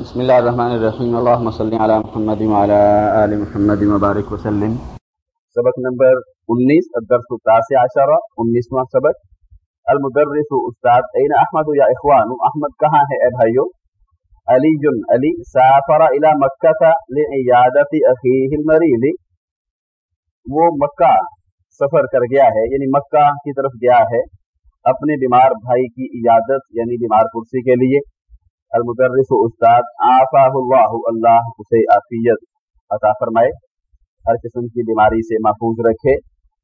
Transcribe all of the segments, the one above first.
بسم الله الرحمن الرحيم اللهم صل على محمد وعلى آل محمد وبارك وسلم۔ سبق نمبر انیس، الدرس التاسع عشر انیسواں سبق۔ المدرس استاد، این احمد یا اخوان؟ احمد کہاں ہے اے بھائیو؟ علی جن، علی، سافر الى مکہ لعیادت اخیہ المریض وہ مکہ سفر کر گیا ہے یعنی مکہ کی طرف گیا ہے، اپنے بیمار بھائی کی عیادت یعنی بیمار کرسی کے لیے۔ المدرس و استاد آفاہ اللہ اللہ اسے عافیت عطا فرمائے۔ ہر قسم کی بیماری سے محفوظ رکھے۔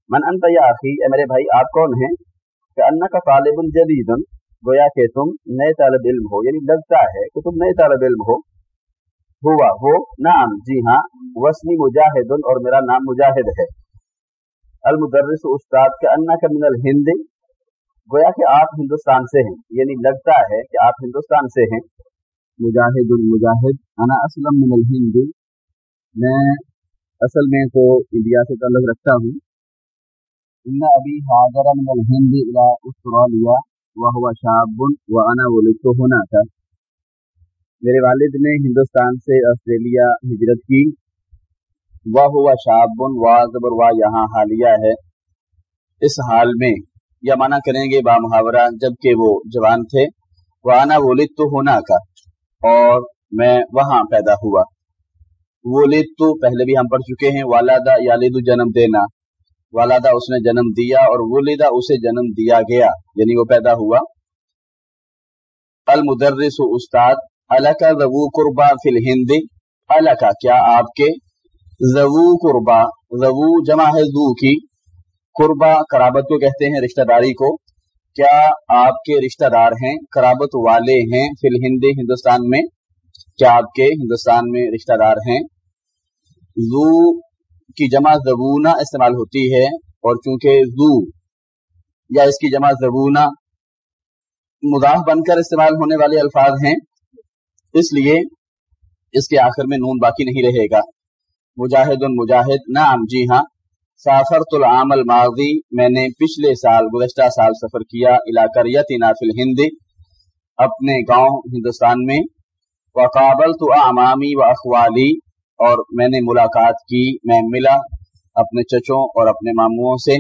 من انت یا اخی، اے میرے بھائی، آپ کون ہیں؟ کہ ان کا طالب جدید، گویا کہ تم نئے طالب علم ہو۔ یعنی لگتا ہے کہ تم نئے طالب علم ہو۔ ہوا وہ نام جی ہاں وسنی مجاہد، اور میرا نام مجاہد ہے۔ المدرس استاد کے انا کا من الہند گویا کہ آپ ہندوستان سے ہیں یعنی لگتا ہے کہ آپ ہندوستان سے ہیں۔ مجاہد المجاہد انا اسلم من الہند۔ میں اصل میں تو انڈیا سے تعلق رکھتا ہوں۔ ان ابھی حاضر من الہند الى استرالیا وهو شاب وانا ولدت هناك میرے والد نے ہندوستان سے آسٹریلیا ہجرت کی۔ وہ ہوا شاب وا زبر وا یہاں حالیہ ہے۔ اس حال میں یا مانا کریں گے با محاورہ، جبکہ وہ جوان تھے۔ وہ آنا ولد تو ہونا کا اور میں وہاں پیدا ہوا۔ ولد تو پہلے بھی ہم پڑھ چکے ہیں، والدہ یالد جنم دینا۔ والدہ اس نے جنم دیا اور ولدہ اسے جنم دیا گیا یعنی وہ پیدا ہوا۔ المدرس استاد اللہ کا زبو قربا فی الہند۔ اللہ کا کیا آپ کے؟ زبو قربا زبو جمع ہے زو کی۔ قربا کرابت کو کہتے ہیں، رشتہ داری کو۔ کیا آپ کے رشتہ دار ہیں؟ کرابت والے ہیں فی الہند، ہندوستان میں۔ کیا آپ کے ہندوستان میں رشتہ دار ہیں؟ زو کی جمع زبونا استعمال ہوتی ہے اور چونکہ زو یا اس کی جمع زبونا مضاف بن کر استعمال ہونے والے الفاظ ہیں، اس لیے اس کے آخر میں نون باقی نہیں رہے گا۔ مجاہد المجاہد نعم جی ہاں۔ سافر العام الماضی میں نے پچھلے سال گزشتہ سال سفر کیا علاقہ نافل ہند اپنے گاؤں ہندوستان میں۔ وقابل تو امامی و اخوالی اور میں نے ملاقات کی، میں ملا اپنے چچوں اور اپنے ماموں سے،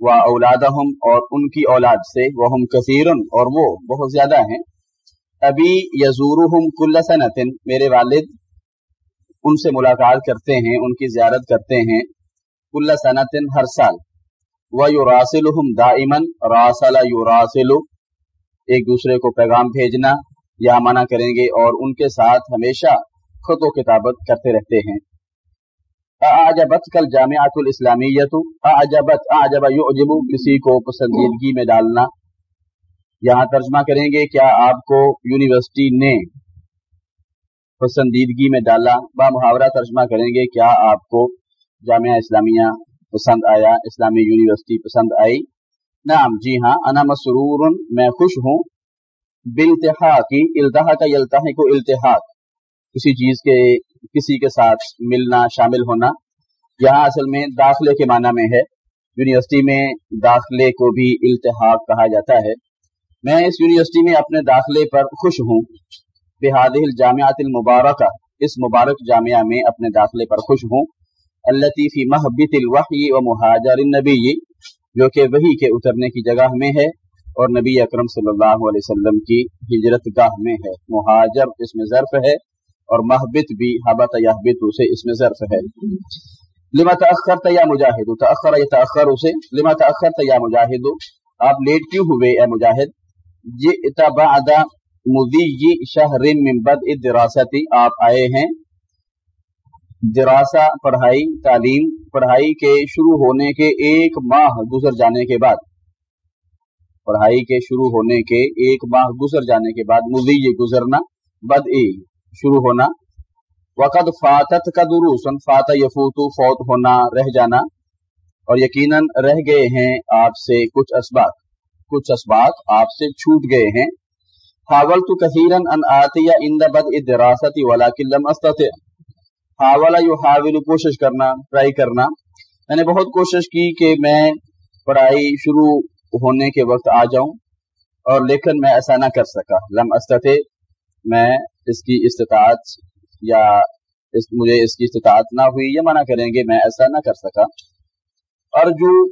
و اولاد اور ان کی اولاد سے وہ ہم کثیر اور وہ بہت زیادہ ہیں۔ ابھی یزور کل صنعت میرے والد، ان سے ملاقات کرتے ہیں، ان کی زیارت کرتے ہیں۔ کل صنعت ہر سال. و یو راسل دائمن راسل یو راسل ایک دوسرے کو پیغام بھیجنا، یا منع کریں گے اور ان کے ساتھ ہمیشہ خط و کتابت کرتے رہتے ہیں. اعجبت کل جامعات الاسلامیت اعجبت، اعجب، یعجب، کسی کو پسندیدگی میں ڈالنا. یہاں ترجمہ کریں گے، کیا آپ کو یونیورسٹی نے پسندیدگی میں ڈالا؟ با محاورہ ترجمہ کریں گے، کیا آپ کو جامعہ اسلامیہ پسند آیا، اسلامی یونیورسٹی پسند آئی۔ نعم جی ہاں انا مسرور میں خوش ہوں۔ بالتحاقی التحا کا یلتحا کو التحاق، کسی چیز کے، کسی کے ساتھ ملنا، شامل ہونا۔ یہاں اصل میں داخلے کے معنی میں ہے۔ یونیورسٹی میں داخلے کو بھی التحاق کہا جاتا ہے۔ میں اس یونیورسٹی میں اپنے داخلے پر خوش ہوں۔ بحاد الجامعات المبارکہ، اس مبارک جامعہ میں اپنے داخلے پر خوش ہوں۔ اللہ محبت الوحی و مہاجر النبی جو کہ وہی کے اترنے کی جگہ میں ہے اور نبی اکرم صلی اللہ علیہ وسلم کی ہجرت گاہ میں ہے۔ مہاجر اس میں ظرف ہے اور محبت بھی حبت یحبت اسے اس میں ظرف ہے۔ لما تأخرت یا مجاہد؟ تأخر یتأخر اسے۔ لما تأخرت یا مجاہد؟ آپ لیٹ کیوں ہوئے اے مجاہد؟ جئت بعد مضی شہر من بدء الدراستی۔ آپ آئے ہیں دراسہ، پڑھائی، تعلیم، پڑھائی کے شروع ہونے کے ایک ماہ گزر جانے کے بعد۔ پڑھائی کے شروع ہونے کے ایک ماہ گزر جانے کے بعد مزی گزرنا بد شروع ہونا۔ وقت فاتت کا دروسن فاتح یفوتو فوت ہونا، رہ جانا۔ اور یقیناً رہ گئے ہیں آپ سے کچھ اسباق۔ کچھ اسباق آپ سے چھوٹ گئے ہیں۔ حاول تو کثیرن ان آتی یا اند بد ولا کلم استطع۔ حاولہ یو حاول کوشش کرنا ٹرائی کرنا۔ میں نے بہت کوشش کی کہ میں پڑھائی شروع ہونے کے وقت آ جاؤں اور لیکن میں ایسا نہ کر سکا۔ لم استطے میں اس کی استطاعت یا اس، مجھے اس کی استطاعت نہ ہوئی، یہ منع کریں گے، میں ایسا نہ کر سکا۔ ارجو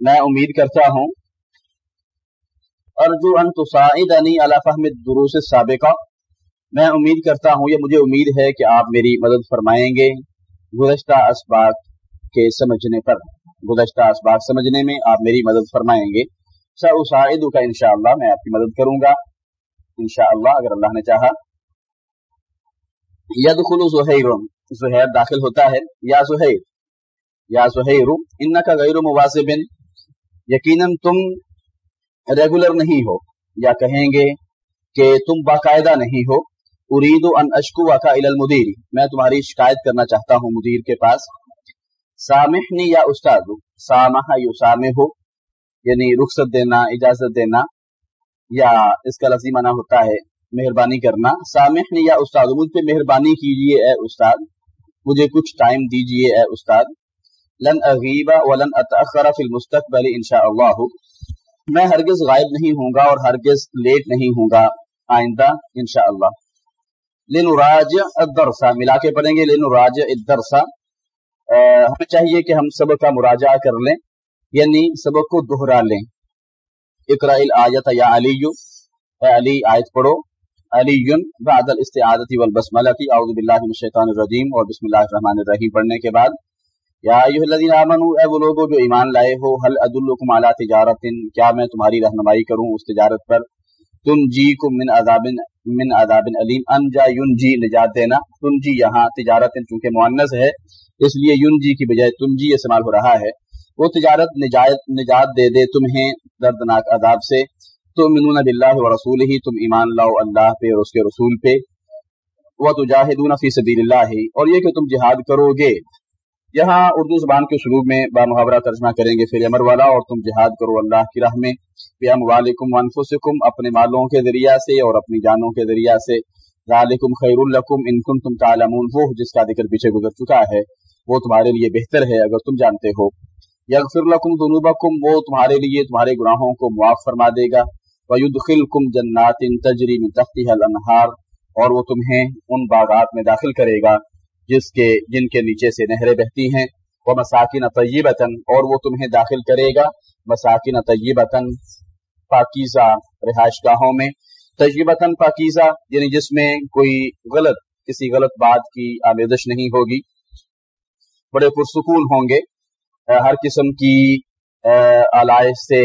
میں امید کرتا ہوں، ارجو ان تصاعدنی علی فہم الدروس السابقہ۔ میں امید کرتا ہوں یہ مجھے امید ہے کہ آپ میری مدد فرمائیں گے۔ گزشتہ اسباق کے سمجھنے پر، گزشتہ اسباق سمجھنے میں آپ میری مدد فرمائیں گے۔ سر کا انشاءاللہ میں آپ کی مدد کروں گا۔ انشاءاللہ، اگر اللہ نے چاہا۔ ید خلو زہیر زہیر داخل ہوتا ہے۔ یا زہیر یا زہیر ان کا غیر مواصب یقیناً تم ریگولر نہیں ہو، یا کہیں گے کہ تم باقاعدہ نہیں ہو۔ ارید ان اشکو کا المدیر میں تمہاری شکایت کرنا چاہتا ہوں مدیر کے پاس. سامحنی یا استاد؟ سامح یو ہو یعنی رخصت دینا، اجازت دینا، یا اس کا لفظی منع ہوتا ہے، مہربانی کرنا. سامحنی یا استاد، مجھ پہ مہربانی کیجیے اے استاد. مجھے کچھ ٹائم دیجیے اے استاد. لن اغیبا ولن اتاخر فی المستقبل انشاءاللہ. میں ہرگز غائب نہیں ہوں گا اور ہرگز لیٹ نہیں ہوں گا آئندہ انشاءاللہ. لنراج الدرسا ملا کے پڑھیں گے لنراج الدرسا ہمیں چاہیے کہ ہم سبق کا مراجعہ کر لیں یعنی سبق کو دہرا لیں. اقرا الآیت یا علی، اے علی، آیت پڑھو. علی بعد الاستعادت والبسملہ اعوذ باللہ من الشیطان الرجیم اور بسم اللہ الرحمن الرحیم پڑھنے کے بعد. یا ایھا الذین آمنوا، اے وہ لوگوں جو ایمان لائے ہو، هل ادلکم علی تجارت؟ کیا میں تمہاری رہنمائی کروں اس تجارت پر؟ تن جی کو من عذاب من عذاب علیم ان جا یون جی نجات دینا۔ تن جی یہاں تجارت، چونکہ معنس ہے، اس لیے یون جی کی بجائے تن جی استعمال ہو رہا ہے۔ وہ تجارت نجات نجات دے دے تمہیں دردناک عذاب سے۔ تو منون باللہ و رسول ہی تم ایمان لاؤ اللہ پہ اور اس کے رسول پہ۔ وہ تجاہدون فی سبیل اللہ، اور یہ کہ تم جہاد کرو گے۔ یہاں اردو زبان کے شروع میں با محاورہ ترجمہ کریں گے پھر امر والا اور تم جہاد کرو اللہ کی راہ میں۔ بیم والم ونفسکم اپنے مالوں کے ذریعہ سے اور اپنی جانوں کے ذریعہ سے۔ ذالکم خیر الکم ان تم تعلمون۔ وہ جس کا ذکر پیچھے گزر چکا ہے، وہ تمہارے لیے بہتر ہے اگر تم جانتے ہو۔ یغفر لکم ذنوبکم، وہ تمہارے لیے تمہارے گناہوں کو معاف فرما دے گا۔ ویدخلکم جنات تجری من تحتها الانہار اور وہ تمہیں ان باغات میں داخل کرے گا۔ جس کے جن کے نیچے سے نہریں بہتی ہیں۔ وہ مساکین طیبتاً اور وہ تمہیں داخل کرے گا۔ مساکین طیبتاً پاکیزہ رہائش گاہوں میں۔ طیبتاً پاکیزہ یعنی جس میں کوئی غلط، کسی غلط بات کی آمیزش نہیں ہوگی۔ بڑے پرسکون ہوں گے۔ ہر قسم کی آلائش سے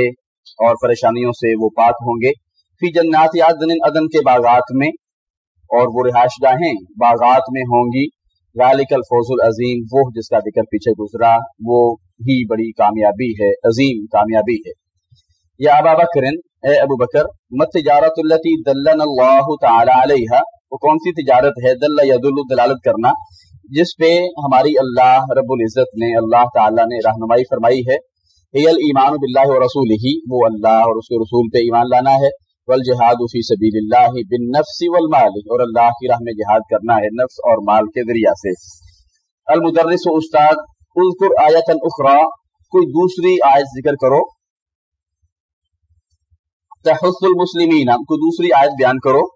اور پریشانیوں سے وہ پاک ہوں گے۔ فی جنات عدن عدن کے باغات میں، اور وہ رہائش گاہیں باغات میں ہوں گی۔ ذالک الفوز العظیم، وہ جس کا ذکر پیچھے گزرا، وہ ہی بڑی کامیابی ہے، عظیم کامیابی ہے۔ یا ابا بکر، اے ابو بکر، مت تجارت التی دلن اللہ تعالی علیہ وہ کون سی تجارت ہے؟ دل یدل دلالت کرنا۔ جس پہ ہماری اللہ رب العزت نے، اللہ تعالی نے رہنمائی فرمائی ہے۔ ایمان باللہ و رسول ہی وہ اللہ اور اس کے رسول پہ ایمان لانا ہے۔ والجہاد فی سبیل اللہ بالنفس والمال، اور اللہ کی راہ میں جہاد کرنا ہے نفس اور مال کے ذریعہ سے۔ المدرس و استاد، اذکر آیت الاخرى، کوئی دوسری آیت ذکر کرو۔ تحث المسلمین، کوئی دوسری آیت بیان کرو۔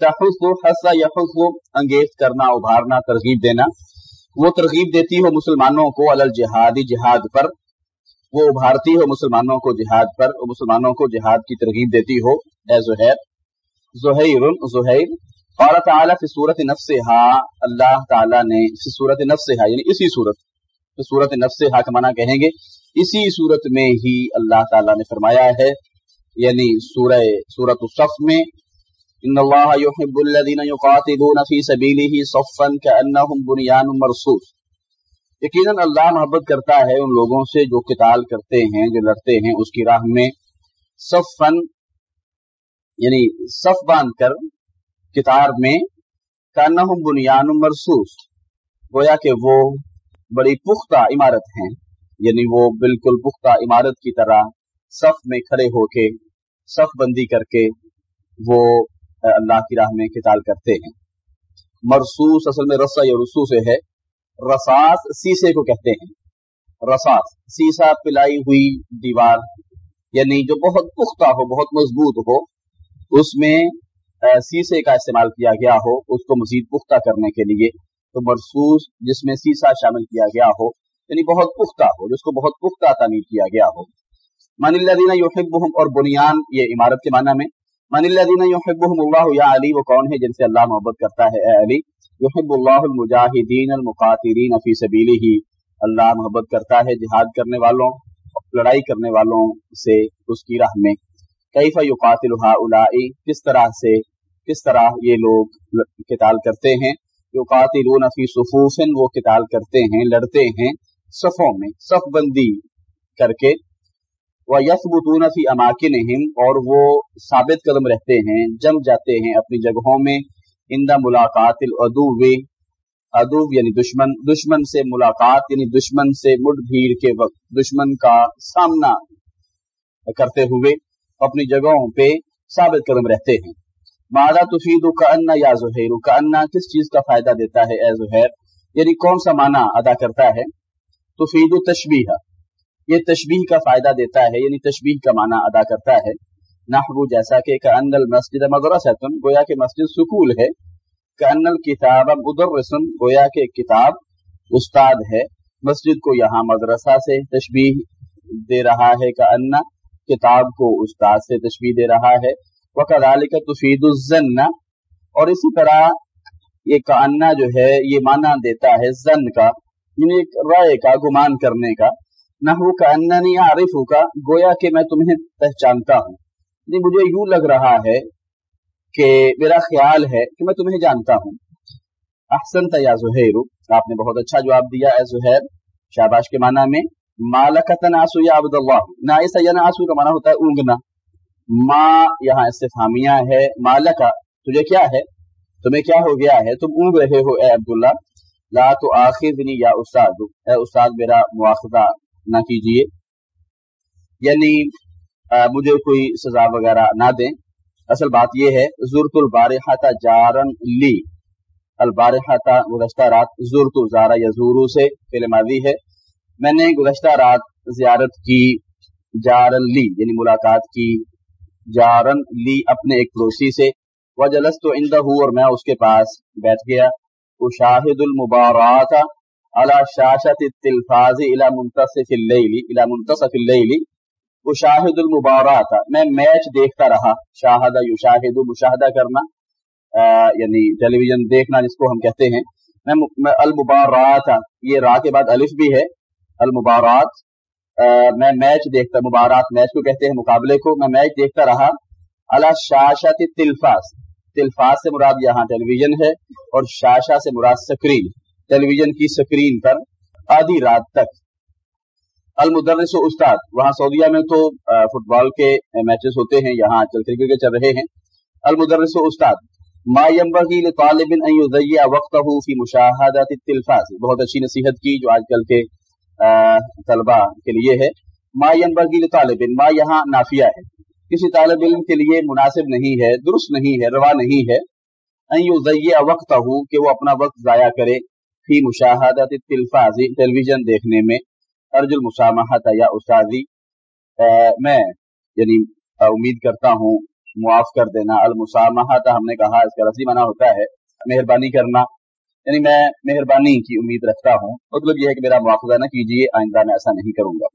تحث حس، یحث، انگیز کرنا، ابھارنا، ترغیب دینا۔ وہ ترغیب دیتی ہو مسلمانوں کو الجہادی جہاد پر۔ وہ ابھارتی ہو مسلمانوں کو جہاد پر، اور مسلمانوں کو جہاد کی ترغیب دیتی ہو، اے زہیر زہیر زہیر۔ اور تعالیٰ فی صورت نفس ہا اللہ تعالیٰ نے فی صورت نفس ہا یعنی اسی صورت، فی صورت نفس ہا کا معنی کہیں گے؟ اسی صورت میں ہی اللہ تعالیٰ نے فرمایا ہے یعنی سورہ سورت الصف میں، ان اللہ يحب الذين يقاتلون في سبيله صفا كانهم بنيان مرصوص۔ یقیناً اللہ محبت کرتا ہے ان لوگوں سے جو قتال کرتے ہیں، جو لڑتے ہیں اس کی راہ میں صف فن یعنی صف باندھ کر کتار میں کانا بنیان مرسوس گویا کہ وہ بڑی پختہ عمارت ہیں یعنی وہ بالکل پختہ عمارت کی طرح صف میں کھڑے ہو کے، صف بندی کر کے وہ اللہ کی راہ میں کتال کرتے ہیں۔ مرسوس اصل میں رسا یا رسو سے ہے۔ رساس سیسے کو کہتے ہیں۔ رساس سیسا پلائی ہوئی دیوار یعنی جو بہت پختہ ہو، بہت مضبوط ہو، اس میں سیسے کا استعمال کیا گیا ہو، اس کو مزید پختہ کرنے کے لیے، تو مرسوس جس میں سیسا شامل کیا گیا ہو یعنی بہت پختہ ہو، جس کو بہت پختہ تعمیر کیا گیا ہو۔ من اللہ دینا یوحبہم اور بنیان یہ عمارت کے معنی میں، من اللہ دینا یوحبہم اللہ یا علی، وہ کون ہے جن سے اللہ محبت کرتا ہے، اے علی؟ یحب اللہ المجاہدین المقاترین فی سبیلہ اللہ محبت کرتا ہے جہاد کرنے والوں، لڑائی کرنے والوں سے اس کی راہ میں. کیف یقاتل ہؤلاء کس طرح سے، کس طرح یہ لوگ قتال کرتے ہیں؟ یقاتلون فی صفوف، وہ قتال کرتے ہیں، لڑتے ہیں صفوں میں، صف بندی کر کے. وَيَثْبُتُونَ فِي أَمَاكِنِهِمْ، اور وہ ثابت قدم رہتے ہیں، جم جاتے ہیں اپنی جگہوں میں. ان دا ملاقات العدو ادو یعنی دشمن دشمن سے ملاقات یعنی دشمن سے مٹ بھیڑ کے وقت، دشمن کا سامنا کرتے ہوئے اپنی جگہوں پہ ثابت قدم رہتے ہیں۔ مادہ تفید کا انا یا زہیر کا انا کس چیز کا فائدہ دیتا ہے اے زہیر؟ یعنی کون سا معنی ادا کرتا ہے؟ تفید تشبیہ۔ یہ تشبیہ کا فائدہ دیتا ہے یعنی تشبیہ کا معنی ادا کرتا ہے۔ نحو جیسا کہ کان المسجد مدرسۃ، گویا کہ مسجد سکول ہے کان الکتاب مدرسن گویا کہ کتاب استاد ہے، مسجد کو یہاں مدرسہ سے تشبیح دے رہا ہے کا انا کتاب کو استاد سے تشبیح دے رہا ہے وہ کدال کا تفید الزن اور اسی طرح یہ کا انا جو ہے، یہ معنی دیتا ہے زن کا یعنی ایک رائے کا، گمان کرنے کا نہ ہو کا انا نہیں عارف ہو کا گویا کہ میں تمہیں پہچانتا ہوں۔ نہیں مجھے یوں لگ رہا ہے کہ میرا خیال ہے کہ میں تمہیں جانتا ہوں۔ احسن یا زہیر، آپ نے بہت اچھا جواب دیا اے زہیر۔ شاباش کے معنی میں مالک تناسو یا عبد اللہ۔ یا ناسو کا معنی ہوتا ہے اونگنا۔ ما یہاں استفامیہ ہے، مالکا، تجھے کیا ہے؟ تمہیں کیا ہو گیا ہے؟ تم اونگ رہے ہو، اے عبداللہ۔ لا تو آخذنی یا استاد۔ اے استاد، میرا مواخذہ نہ کیجیے یعنی مجھے کوئی سزا وغیرہ نہ دیں۔ اصل بات یہ ہے زرت البارحتا جارن لی۔ البارحتا گزشتہ رات زرت زارا یا زورو سے پہلے ماضی ہے۔ میں نے گزشتہ رات زیارت کی جارن لی یعنی ملاقات کی جارن لی اپنے ایک پڑوسی سے۔ وہ جلس تو اندہ اور میں اس کے پاس بیٹھ گیا۔ اشاہد المبارات علی شاشت التلفاظ الى منتصف اللیل، الى منتصف اللیل۔ وہ شاہد المبارہ تھا میں میچ دیکھتا رہا. شاہدہ یو شاہد مشاہدہ کرنا. آ, یعنی ٹیلی ویژن دیکھنا جس کو ہم کہتے ہیں. میں المبارہ تھا یہ راہ کے بعد الف بھی ہے. المبارات میں میچ دیکھتا مبارات میچ کو کہتے ہیں مقابلے کو. میں میچ دیکھتا رہا. اللہ شاشت تلفاس تلفاس سے مراد یہاں ٹیلی ویژن ہے اور شاشا سے مراد سکرین. ٹیلی ویژن کی سکرین پر آدھی رات تک المدرس و استاد، وہاں سعودیہ میں تو فٹ بال کے میچز ہوتے ہیں، یہاں چل کرکٹ کے چل رہے ہیں۔ المدرس و استاد، ما ينبغي لطالب ان يضيع وقته في مشاهده التلفاز بہت اچھی نصیحت کی جو آج کل کے طلبہ کے لیے ہے۔ ما ينبغي لطالب ما یہاں نافیہ ہے۔ کسی طالب علم کے لیے مناسب نہیں ہے، درست نہیں ہے، روا نہیں ہے۔ ان يضيع وقته کہ وہ اپنا وقت ضائع کرے فی مشاہدات التلفاز ٹیلی ویژن دیکھنے میں۔ ارج المسامہ تھا یا استاذی میں یعنی امید کرتا ہوں، معاف کر دینا۔ المسامہ تھا ہم نے کہا، اس کا رسی منع ہوتا ہے مہربانی کرنا۔ یعنی میں مہربانی کی امید رکھتا ہوں۔ مطلب یہ ہے کہ میرا مواخذہ نہ کیجیے، آئندہ میں ایسا نہیں کروں گا۔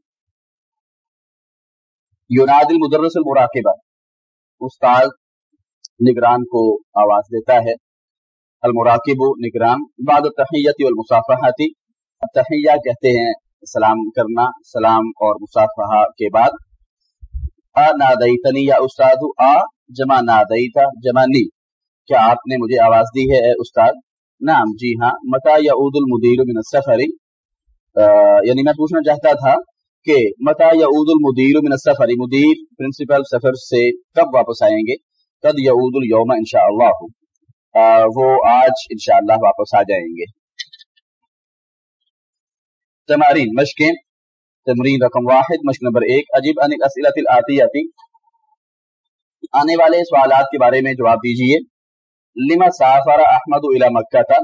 یوناد المدرس المراقبہ، استاد نگران کو آواز دیتا ہے۔ المراقب نگران، بعد التحیت والمصافحاتی تحیہ کہتے ہیں سلام کرنا، سلام اور مصافحہ کے بعد، آ نادیتنی یا استاد، آ جمع نادیتا جمع نی۔ کیا آپ نے مجھے آواز دی ہے، اے استاد؟ نام جی ہاں۔ متا یا عود المدیر من السفر؟ یعنی میں پوچھنا چاہتا تھا کہ متا یعود المدیر من السفر؟ مدیر، پرنسپل، سفر سے کب واپس آئیں گے؟ قد یعود اليوم انشاءاللہ۔ وہ آج انشاءاللہ واپس آ جائیں گے۔ تمارین، مشقیں، تمرین رقم واحد، مشق نمبر ایک، عجیب ان اسلط آتی آنے والے سوالات کے بارے میں جواب دیجیے۔ لما سافر احمد الى مکہ تھا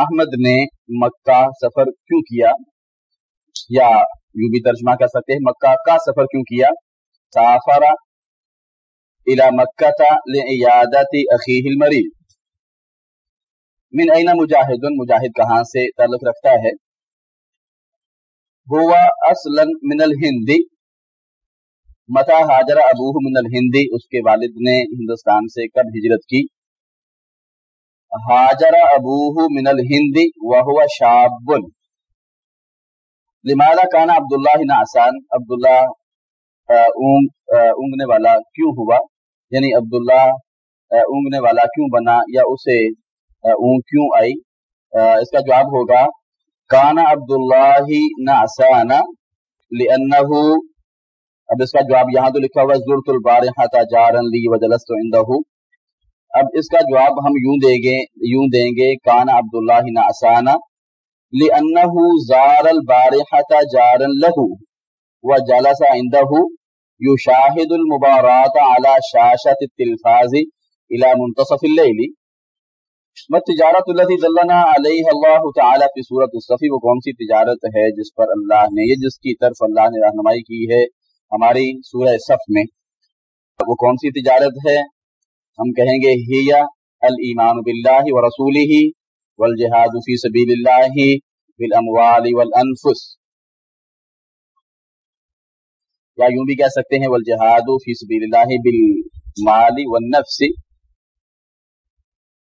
احمد نے مکہ سفر کیوں کیا؟ یا یوں بھی ترجمہ کر سکتے ہیں، مکہ کا سفر کیوں کیا؟ سافر الى مکہ تھا لعیادت اخیہ المریض من این مجاہدن؟ مجاہد کہاں سے تعلق رکھتا ہے؟ ہوا اصلا من الہندی متا حاجر ابوہ من الہندی اس کے والد نے ہندوستان سے کب ہجرت کی؟ حاجر ابوہ من الہندی وہو شاب. لماذا کانا عبداللہ نعسان عبداللہ اونگنے والا کیوں ہوا؟ یعنی عبداللہ اونگنے والا کیوں بنا؟ یا اسے اونگ کیوں آئی؟ اس کا جواب ہوگا کانا عبداللہ نعسانا لأنه اب اس کا جواب یہاں تو لکھا ہوا زرت البارحہ جارن لی وجلست عندہ اب اس کا جواب ہم یوں دیں گے، یوں دیں گے کانا عبداللہ نعسانا لأنه زار البارحة جارا له وجلس عنده يشاهد المباراة على شاشة التلفاز إلى منتصف الليل تجارت اللہ دلنا علیہ اللہ تعالیٰ کی صورت الصفی، وہ کون سی تجارت ہے جس پر اللہ نے یہ جس کی طرف اللہ نے رہنمائی کی ہے ہماری سورہ صف میں؟ وہ کون سی تجارت ہے؟ ہم کہیں گے ہیا المان باللہ و رسول ہی والجہاد فی سبیل اللہ بالاموال والانفس۔ یا یوں بھی کہہ سکتے ہیں والجہاد فی سبیل اللہ بالمال والنفس۔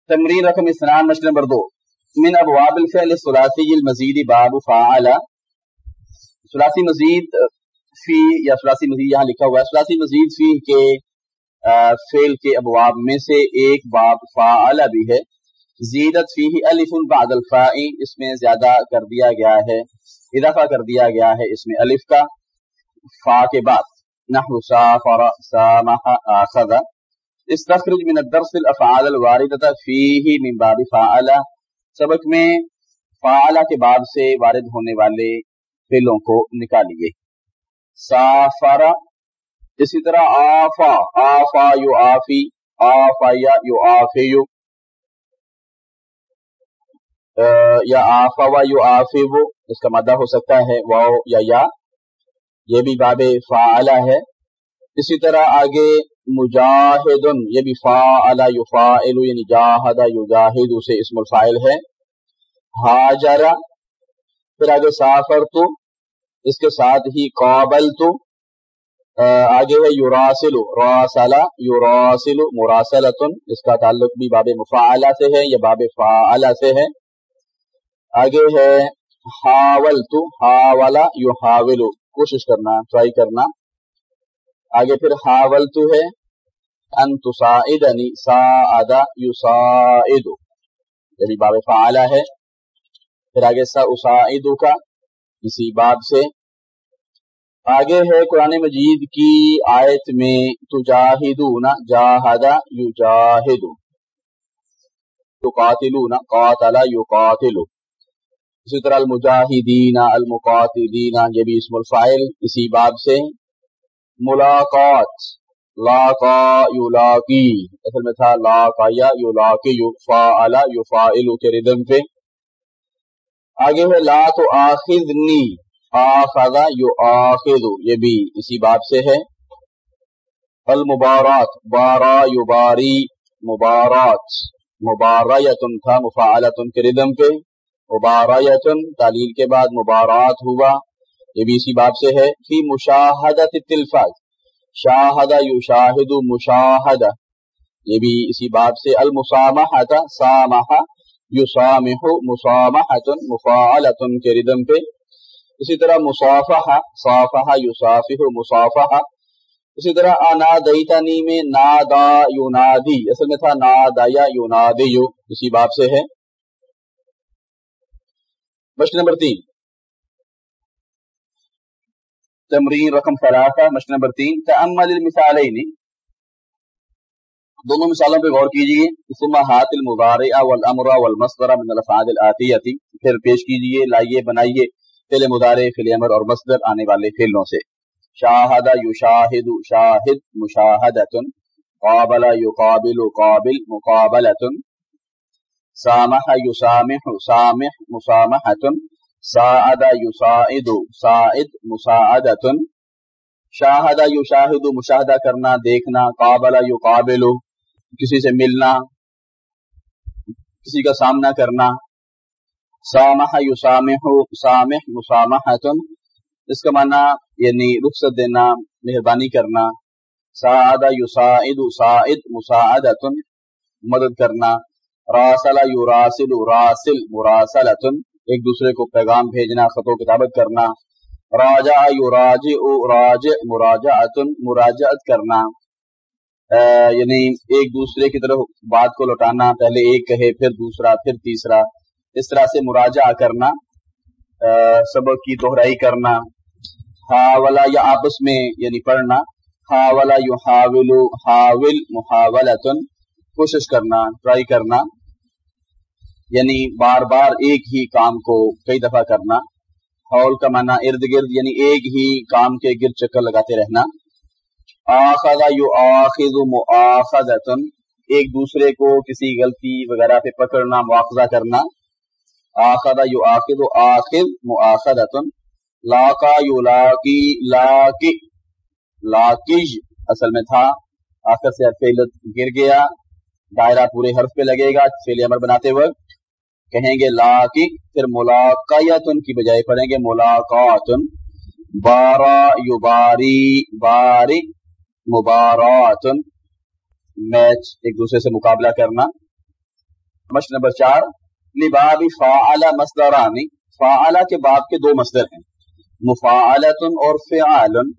تمرین رقم اسنان مشن نمبر دو. من ابواب الفعل الثلاثی المزید باب فعل. ثلاثی مزید فی یا ثلاثی مزید یہاں لکھا ہوا ہے. ثلاثی مزید فی کے فعل کے ابواب میں سے ایک باب فعل بھی ہے. زیدت فی الف بعد الفاء، اس میں زیادہ کر دیا گیا ہے، اضافہ کر دیا گیا ہے اس میں الف کا، فا کے بعد. نحو سافر سامح آخذ استخرج من الدرس الافعال الواردة فيه من باب فعل سبق میں فعل کے باب سے وارد ہونے والے فعلوں کو نکالیے۔ سافر اسی طرح آفا۔ آفا یو آفی۔ آفا یا یو آفی یو یا آفا و یو آفی اس کا مدہ ہو سکتا ہے واو یا یا۔ یہ بھی باب فعل ہے۔ اسی طرح آگے مجاہد یہ بھی فا علا یفاعل یعنی جاہد، یجاہد، اسے اسم الفائل ہے۔ حاجر پھر آگے سافر تو اس کے ساتھ ہی قابل تو آگے ہے یوراسل راسلا یوراسل مراسلتن، اس کا تعلق بھی باب مفاعلہ سے ہے، یا باب فاعلہ سے ہے۔ آگے ہے حاول تو حاولا یو کوشش کرنا ٹرائی کرنا۔ آگے پھر حاول تو ہے ان تساعدنی ساعد یساعد یعنی باب فعالہ ہے۔ پھر آگے سا اساعدو کا اسی باب سے۔ آگے ہے قرآن مجید کی آیت میں تجاہدون جاہد یجاہد تقاتلون قاتل یقاتل اسی طرح المجاہدین المقاتلین، یہ بھی اسم الفائل اسی باب سے۔ ملاقات لاقا یولاقی اصل میں تھا لاقا یا یولاقی یفاعل یفاعل کے ردم پہ۔ آگے ہے لا تو آخذنی آخذ یؤاخذ یہ بھی اسی باب سے ہے۔ المبارات بارا یباری مبارات، مبارایتن تھا، مفاعلتن کے ردم پہ۔ مبارایتن تعلیل کے بعد مبارات ہوا۔ یہ بھی اسی باب سے ہے، فی مشاہدت التلفاظ۔ شاہد یو شاہد مشاہد یہ بھی اسی باب سے المسامحت سامح یسامح مسامحت مفاعلت کے ردم پہ۔ اسی طرح مصافح صافح یصافح مصافح اسی طرح انا دیتنی میں نادا یونادی اصل میں تھا نادا یا یونادی اسی باب سے ہے۔ مشق نمبر تین۔ تمرین، رقم ثلاثہ مشق نمبر تین تعمل المثالین. دونوں مثالوں پہ غور کیجیے. ثم ہات المضارع والامر والمصدر من الافعال الاتیہ. پھر پیش کیجیے، لائیے، بنائیے فعل مضارع، فعل امر اور مصدر آنے والے فعلوں سے. شاہد یشاہد شاہد مشاہدۃ قابل یقابل قابل مقابلۃ سامح یسامح سامح مسامحۃ ساعد یساعد، ساعد مساعدت شاہدہ یو شاہد مشاہدہ کرنا، دیکھنا، قابلہ یو کسی سے ملنا، کسی کا سامنا کرنا. سامح یو سامح سامح مسامحتن. اس کا معنی یعنی رخصت دینا، مہربانی کرنا. سعادہ یو سعید سعید مساعدتن، مدد کرنا. راسلہ یو راسل راسل مراسلتن. ایک دوسرے کو پیغام بھیجنا، خط و کتابت کرنا راجع یو راج او راج مراجعتن، مراجعت کرنا یعنی ایک دوسرے کی طرف بات کو لوٹانا، پہلے ایک کہے، پھر دوسرا، پھر تیسرا، اس طرح سے مراجعہ کرنا سبق کی دوہرائی کرنا حاولہ یا آپس میں یعنی پڑھنا حاولہ یو حاول حاول محاولتن، کوشش کرنا، ٹرائی کرنا یعنی بار بار ایک ہی کام کو کئی دفعہ کرنا ہال کا معنی ارد گرد یعنی ایک ہی کام کے گرد چکر لگاتے رہنا۔ آخذ یو آخذ مؤاخذتن ایک دوسرے کو کسی غلطی وغیرہ پہ پکڑنا، مواخذہ کرنا۔ آخذ یو آخذ آخذ مؤاخذتن لاقا یو لاقی لاقی لاقیج اصل میں تھا۔ آخر سے فعلت گر گیا، دائرہ پورے حرف پہ لگے گا، فعل امر بناتے وقت۔ کہیں گے لاقی پھر ملاقیتن کی بجائے پڑھیں گے ملاقاتن۔ بارا یو باری باری مبارات میچ ایک دوسرے سے مقابلہ کرنا۔ مشق نمبر چار، لباب فعلا مصدرانی۔ فعلا کے باب کے دو مصدر ہیں۔ مفاعلتن اور فعالن۔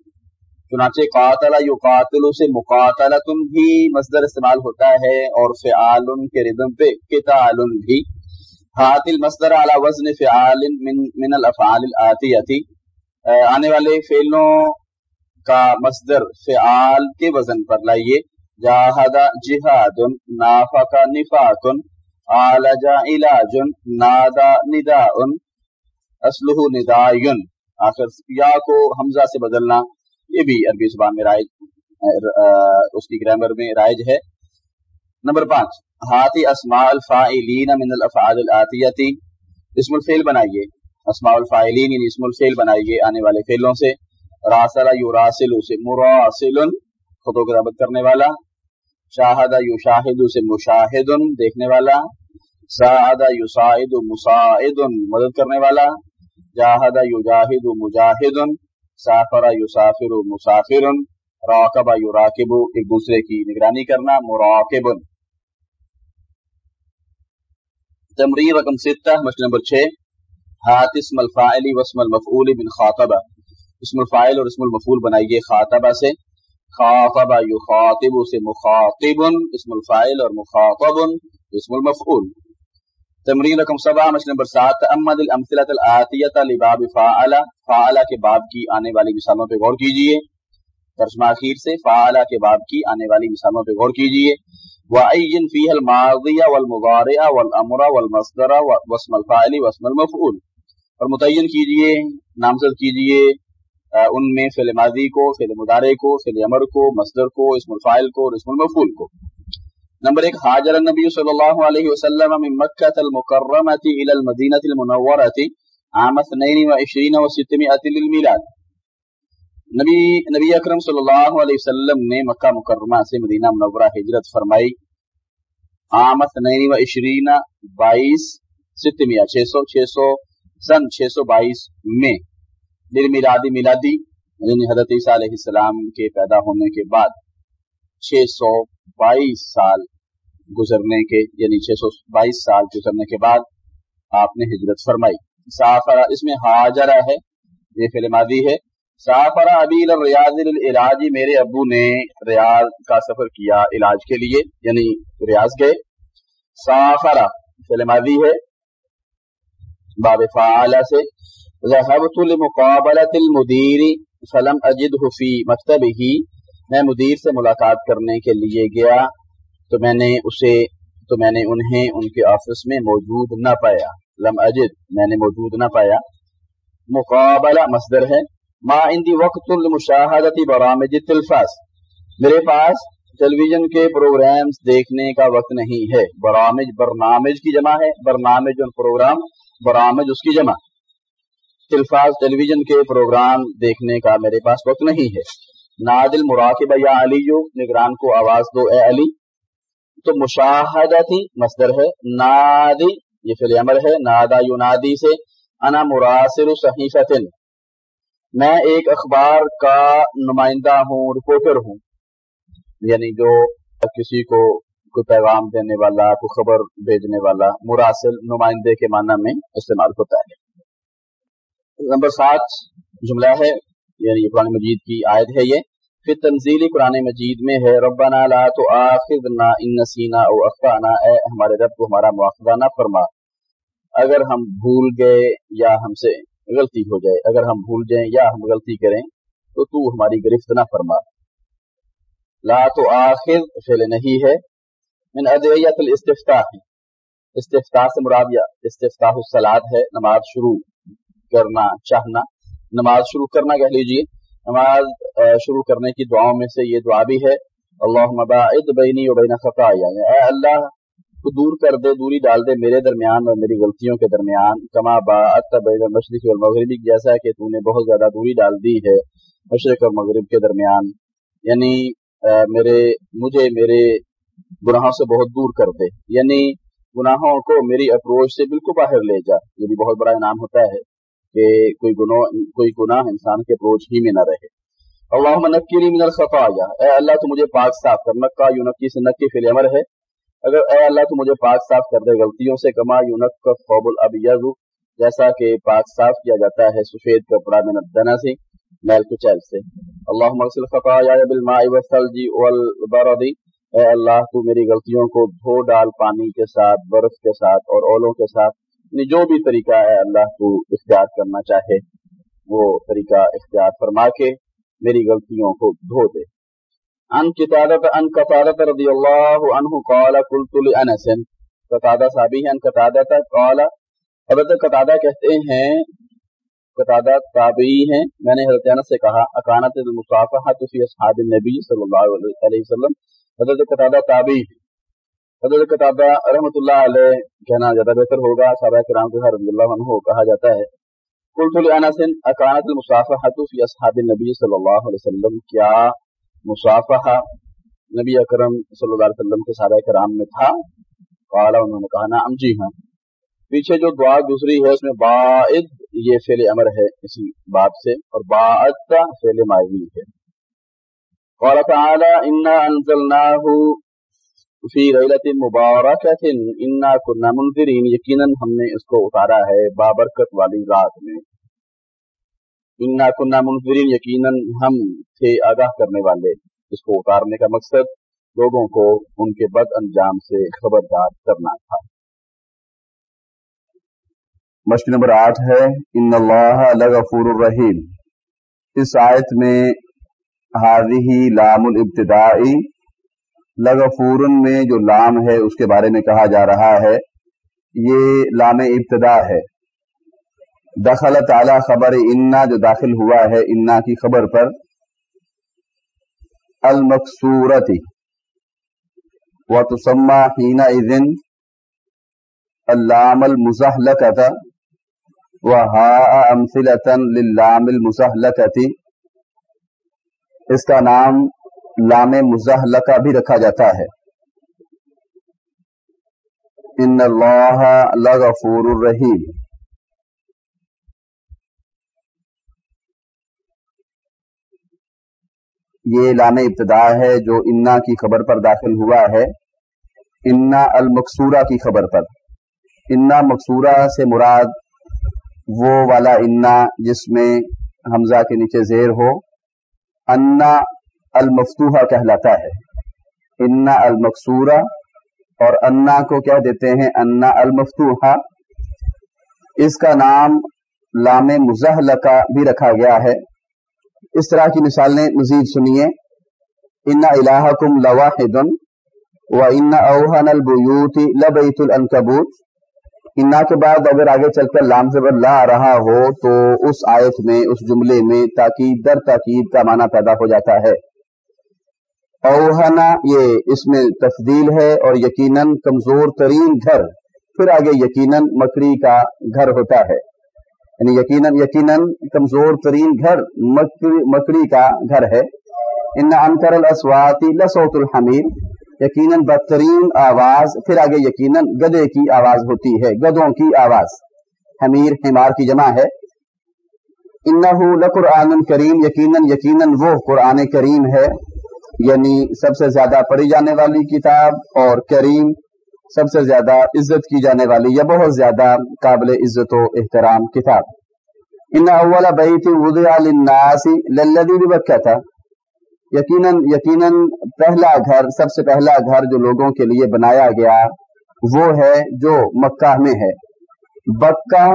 چنانچہ قاتل یو قاتل سے مقاتلتن بھی مصدر استعمال ہوتا ہے اور فعالن کے ردم پہ قتال بھی۔ حاطل مصدر علی وزن فعال من, من الافعال الاتیتی آنے والے فعلوں کا مصدر فعال کے وزن پر لائیے. جاہد جہاد نافق نفاق آلجا علاج نادا ندا اسلح ندائن آخر یا کو حمزہ سے بدلنا یہ بھی عربی زبان میں رائج اس کی گرامر میں رائج ہے. نمبر پانچ. ہاتھی اسماء الفائلین من الافعال الاتیتی اسم الفیل بنائیے. اسماء الفائلین یعنی اسم الفیل بنائیے آنے والے فیلوں سے. راسلہ یو راسل سے مراسل خطو کتابت کرنے والا. شاہدہ یو شاہد سے مشاہد دیکھنے والا. سعدہ یو سعید مساعد مدد کرنے والا. جاہدہ یو جاہد مجاہد، سافر یو سافر مسافر راکبہ یو ایک دوسرے کی نگرانی کرنا مراکب تمرین رقم ستہ مشکل نمبر چھ، ہاتھ اسم الفاعلی واسم المفعول بن خاطبہ۔ اسم الفائل اور اسم المفول بنائیے خاطبہ سے۔ خاطبہ یخاطب سے مخاطب، اسم الفائل اور مخاطب، اسم المفعول۔ تمرین رقم سبا مشن نمبر سات امد الامثلۃ الاتیۃ لباب فاعل فاعل کے باب کی آنے والی مثالوں پہ غور کیجیے۔ ترجمہ اخیر سے فاعل کے باب کی آنے والی مثالوں پہ غور کیجیے۔ وعین فیہ الماضی والمضارع والامر والمصدر واسم الفاعل واسم المفعول اور متعین کیجیے، نامزد کیجیے ان میں فعل ماضی کو، فعل مدارے کو، فعل امر کو، مصدر کو، اسم الفائل کو اور اسم المفول کو۔ نمبر ایک، حاجر النبی صلی اللہ علیہ وسلم من مکہ المکرمۃ الى المدینہ المنورۃ عام 22 و 600 للمیلاد۔ نبی نبی اکرم صلی اللہ علیہ وسلم نے مکہ مکرمہ سے مدینہ منورہ ہجرت فرمائی۔ عام 22 22 600 600 600 سن 622 میں۔ دل میلادی میلادی یعنی حضرت عیسیٰ علیہ السلام کے پیدا ہونے کے بعد چھ سو بائیس سال گزرنے کے یعنی چھ سو بائیس سال گزرنے کے بعد آپ نے ہجرت فرمائی۔ سافرہ اس میں حاجرہ ہے، یہ فلم ہے۔ سافرہ ابیل ریاض العلاج میرے ابو نے ریاض کا سفر کیا علاج کے لیے یعنی ریاض گئے سافرہ فلم مادی ہے، باب فعالہ سے۔ ذهبت لمقابلة المدير، فلم اجده في مكتبه میں مدیر سے ملاقات کرنے کے لیے گیا، تو میں نے اسے، تو میں نے انہیں، ان کے آفس میں موجود نہ پایا۔ لم اجد، میں نے موجود نہ پایا۔ مقابلہ مصدر ہے۔ ما اندی وقت المشاہدتی برامج تلفاظ میرے پاس ٹیلی ویژن کے پروگرامز دیکھنے کا وقت نہیں ہے۔ برامج، برنامج کی جمع ہے۔ برنامج پروگرام، برامج اس کی جمع۔ تلفاظ ٹیلی ویژن کے پروگرام دیکھنے کا میرے پاس وقت نہیں ہے۔ نادل مراقب یا علی نگران کو آواز دو، اے علی۔ تو مشاہدہ تھی مصدر ہے۔ نادی، یہ فی عمل ہے۔ نادا یونادی سے، انا مراسل صحیفت میں ایک اخبار کا نمائندہ ہوں، رپورٹر ہوں۔ یعنی جو کسی کو کوئی پیغام دینے والا، کوئی خبر بھیجنے والا، مراسل نمائندے کے معنی میں استعمال ہوتا ہے۔ نمبر سات جملہ ہے یعنی یہ قرآن مجید کی آیت ہے یہ۔ پھر تنزیلی قرآن مجید میں ہے، ربنا لا تو آخرنا ان نسینا او اخطانا اے ہمارے رب کو ہمارا مواخذہ نہ فرما۔ اگر ہم بھول گئے یا ہم سے غلطی ہو جائے، اگر ہم بھول جائیں یا ہم غلطی کریں، تو تو ہماری گرفت نہ فرما۔ لا تو آخر فعل نہیں ہے۔ من ادعیت الاستفتاح۔ استفتاح سے مراد یا استفتاح الصلاۃ ہے، نماز شروع کرنا، چاہنا۔ نماز شروع کرنا کہہ لیجیے۔ نماز شروع کرنے کی دعاؤں میں سے یہ دعا بھی ہے، اللہم باعد بینی و بین خطایا۔ یعنی اے اللہ تو دور کر دے، دوری ڈال دے میرے درمیان اور میری غلطیوں کے درمیان، کما باعت بین المشرق والمغربی جیسا کہ تو نے بہت زیادہ دوری ڈال دی ہے مشرق اور مغرب کے درمیان۔ یعنی میرے، مجھے میرے گناہوں سے بہت دور کر دے۔ یعنی گناہوں کو میری اپروچ سے بالکل باہر لے جا۔ یہ بھی بہت بڑا انعام ہوتا ہے کہ کوئی گناہ کوئی گناہ انسان کے اپروچ ہی میں نہ رہے۔ اللہ نکی من الخطایا۔ اے اللہ، تو مجھے پاک صاف کر نکا یونکی سے نکی فی الامر ہے۔ اگر اے اللہ تو مجھے پاک صاف کر دے، غلطیوں سے کما یونک کا خوب الابیض، جیسا کہ پاک صاف کیا جاتا ہے سفید کپڑا من الدنا سے، میل کچیل سے۔ اللہ مغسل خطایا بالماء والثلج والبرد۔ اے اللہ تو میری غلطیوں کو دھو ڈال پانی کے ساتھ، برف کے ساتھ اور اولوں کے ساتھ۔ یعنی جو بھی طریقہ ہے اللہ تو اختیار کرنا چاہے، وہ طریقہ اختیار فرما کے میری غلطیوں کو دھو دے۔ ان قطادت ان قطادت رضی اللہ عنہ قال، قلت لانس قطادہ صحابی ہے ان قطادت قال، حضرت قطادہ کہتے ہیں قطادہ تابعی ہیں، میں نے حضرت انس سے کہا، اکانت المصافحہ فی اصحاب النبی صلی اللہ علیہ وسلم. حضرت قطادہ تابی حضرت قطادہ رحمۃ اللہ علیہ، کہنا زیادہ بہتر ہوگا، صحابہ کرام کے رضی اللہ عنہ کہا جاتا ہے۔ قلت لانس اکانت المصافحۃ فی اصحاب النبی صلی اللہ علیہ وسلم، کیا مصافحہ نبی اکرم صلی اللہ علیہ وسلم کے صحابہ کرام میں تھا۔ قال، انہوں نے کہا، نعم جی ہاں۔ پیچھے جو دعا دوسری ہے اس میں باعد، یہ فعل امر ہے اسی بات سے، اور باعد کا فعل ماضی ہے۔ قال تعالى إنا أنزلناه في ليلة مباركة إنا كنا منذرين یقینا ہم نے اس کو اتارا ہے بابرکت والی رات میں۔ انا كنا منذرين یقینا ہم تھے آگاہ کرنے والے۔ اس کو اتارنے کا مقصد لوگوں کو ان کے بد انجام سے خبردار کرنا تھا۔ مشق نمبر آٹھ ہے، ان اللہ لغفور الرحیم اس آیت میں حاضی لام الابتدائی لغفورن میں جو لام ہے، اس کے بارے میں کہا جا رہا ہے، یہ لام ابتدا ہے۔ دخل تعالی خبر انا جو داخل ہوا ہے انا کی خبر پر المقصورتی و تسمہ ہینا اذن، اللام المزحلکت، و ہا امثلتن للام المزحلکتی اس کا نام لام مزحلقہ بھی رکھا جاتا ہے۔ ان اللہ لغفور الرحیم یہ لام ابتدا ہے جو انا کی خبر پر داخل ہوا ہے۔ انا المقصورہ کی خبر پر۔ انا مقصورہ سے مراد وہ والا انا جس میں حمزہ کے نیچے زیر ہو۔ انا المفتوحہ کہلاتا ہے۔ انا المقصورہ اور انا کو کہہ دیتے ہیں انا المفتوحہ۔ اس کا نام لام مزحلقہ بھی رکھا گیا ہے۔ اس طرح کی مثالیں مزید سنیے انا الہکم لواحد و انا اوہن البیوت لبیت العنکبوت انا کے بعد اگر آگے چل کر لام زبر لا آ رہا ہو تو اس آیت میں، اس جملے میں تاکید، در تاکید کا معنی پیدا ہو جاتا ہے۔ اوہنا یہ اس میں تفدیل ہے اور یقیناً کمزور ترین گھر، پھر آگے یقیناً مکڑی کا گھر ہوتا ہے۔ یعنی یقیناً یقیناً کمزور ترین گھر مکڑی کا گھر ہے۔ ان انکر الاسواتی لسوت الحمیر یقیناً بدترین آواز، پھر آگے یقیناً گدے کی آواز ہوتی ہے، گدوں کی آواز۔ حمیر حمار کی جمع ہے۔ انہو لقرآن کریم، یقیناً یقیناً وہ قرآن کریم ہے۔ یعنی سب سے زیادہ پڑھی جانے والی کتاب اور کریم۔ سب سے زیادہ عزت کی جانے والی یا بہت زیادہ قابل عزت و احترام کتاب۔ ان اول بیت وضع للناس للذی ببکہ یقیناً یقیناً پہلا گھر، سب سے پہلا گھر جو لوگوں کے لیے بنایا گیا، وہ ہے جو مکہ میں ہے۔ بکہ،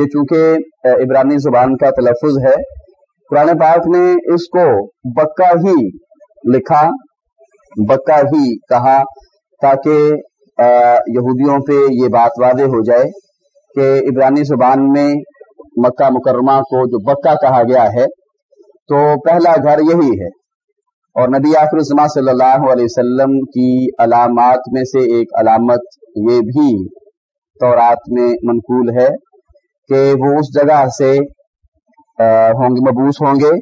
یہ چونکہ عبرانی زبان کا تلفظ ہے۔ قرآن پاک نے اس کو بکہ ہی لکھا، بکہ ہی کہا تاکہ یہودیوں پہ یہ بات واضح ہو جائے کہ عبرانی زبان میں مکہ مکرمہ کو جو بکہ کہا گیا ہے، تو پہلا گھر یہی ہے۔ اور نبی آخر الزما صلی اللہ علیہ وسلم کی علامات میں سے ایک علامت یہ بھی تورات میں منقول ہے کہ وہ اس جگہ سے ہوں گے مبوس ہوں گے،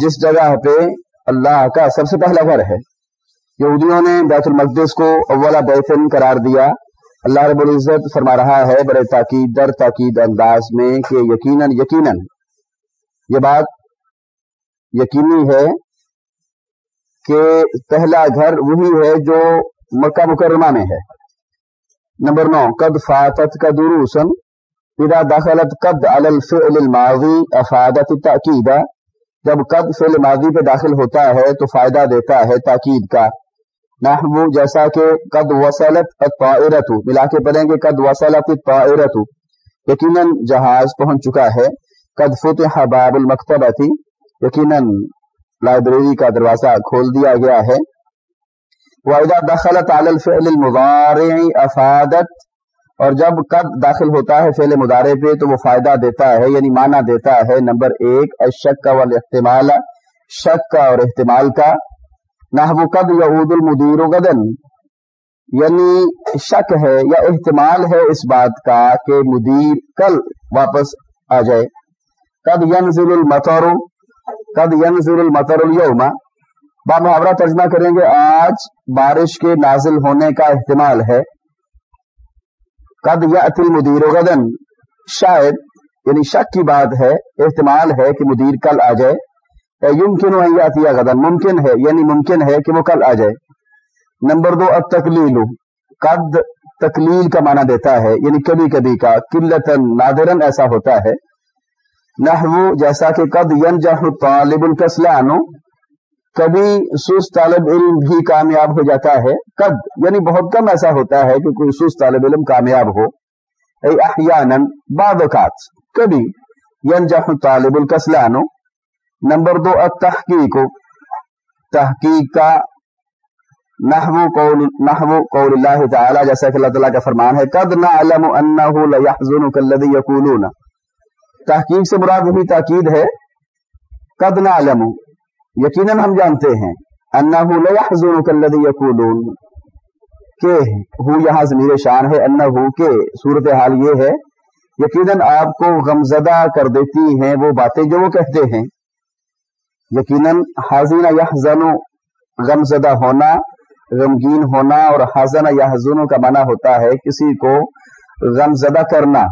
جس جگہ پہ اللہ کا سب سے پہلا گھر ہے۔ یہودیوں نے بیت المقدس کو اولا بیتن قرار دیا۔ اللہ رب العزت فرما رہا ہے بڑے تاکید، در تاکید انداز میں کہ یقیناً یقیناً یہ بات یقینی ہے کہ پہلا گھر وہی ہے جو مکہ مکرمہ میں ہے۔ نمبر نو، قد فاتت کا دروسن اذا دخلت قد علی الفعل الماضی، افادت تاکیدہ جب قد فعل ماضی پہ داخل ہوتا ہے تو فائدہ دیتا ہے تاکید کا۔ نحو جیسا کہ قد وصلت الطائرت ملا کے پڑھیں گے قد وصلت الطائرت یقیناً جہاز پہنچ چکا ہے، قد فتح باب المکتبہ تھی یقیناً لائبریری کا دروازہ کھول دیا گیا ہے. وَإِذَا دَخَلَتْ عَلَى الْفِعْلِ الْمُضَارِعِ أَفَادَتْ، اور جب قد داخل ہوتا ہے فعل مدارے پہ، تو وہ فائدہ دیتا ہے یعنی معنی دیتا ہے. نمبر ایک الشک کا والاحتمال. شک کا اور احتمال کا نحو قد یعود المدیر غدن. یعنی شک ہے یا احتمال ہے اس بات کا کہ مدیر کل واپس آ جائے. قد ینزل المطر، قد ینزل المطر اليوم. با محاورہ ترجمہ کریں گے، آج بارش کے نازل ہونے کا احتمال ہے. قد یأتی المدیر غدن. شاید یعنی شک کی بات ہے، احتمال ہے کہ مدیر کل آ جائے. یمکن و غدن ممکن ہے یعنی ممکن ہے کہ وہ کل آ جائے۔ نمبر دو، التقلیل، قد تقلیل کا معنی دیتا ہے یعنی کبھی کبھی کا قلت نادرن ایسا ہوتا ہے۔ نحو، جیسا کہ قد ینجح طالب الکسلان، کبھی سوس طالب علم بھی کامیاب ہو جاتا ہے۔ قد یعنی بہت کم ایسا ہوتا ہے کہ کوئی سوس طالب علم کامیاب ہو۔ احیانا، بعض اوقات، کبھی ینجح طالب الکسلان نمبر دو، التحقیق. تحقیق کا نحو قول نحو قول اللہ تعالی، جیسا کہ اللہ تعالیٰ کا فرمان ہے، قد نعلم انه ليحزنك الذي يقولون تحقیق سے مراد وہی تاکید ہے، قد نعلم. یقیناً ہم جانتے ہیں انه ليحزنك الذي يقولون کہ ہو یہاں ضمیر شان ہے انه کہ صورتحال یہ ہے، یقیناً آپ کو غمزدہ کر دیتی ہیں وہ باتیں جو وہ کہتے ہیں۔ یقیناً حاضین یحزن غم زدہ ہونا، غمگین ہونا اور حاضن یحزن کا معنی ہوتا ہے کسی کو غم زدہ کرنا،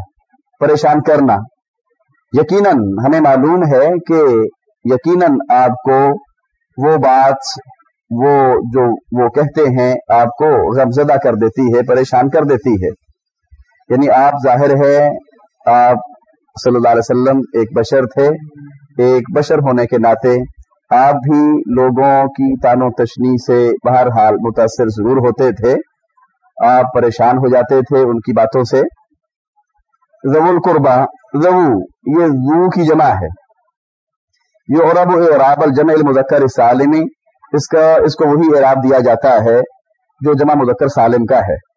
پریشان کرنا۔ یقیناً ہمیں معلوم ہے کہ یقیناً آپ کو وہ بات، وہ جو وہ کہتے ہیں، آپ کو غم زدہ کر دیتی ہے، پریشان کر دیتی ہے۔ یعنی آپ ظاہر ہے آپ صلی اللہ علیہ وسلم ایک بشر تھے۔ ایک بشر ہونے کے ناطے آپ بھی لوگوں کی تان و تشنی سے بہرحال متاثر ضرور ہوتے تھے۔ آپ پریشان ہو جاتے تھے ان کی باتوں سے۔ زو القربا زو یہ زو کی جمع ہے۔ یہ عرب اعراب الجمع المذکر سالمی اس کا، اس کو وہی اعراب دیا جاتا ہے جو جمع مذکر سالم کا ہے۔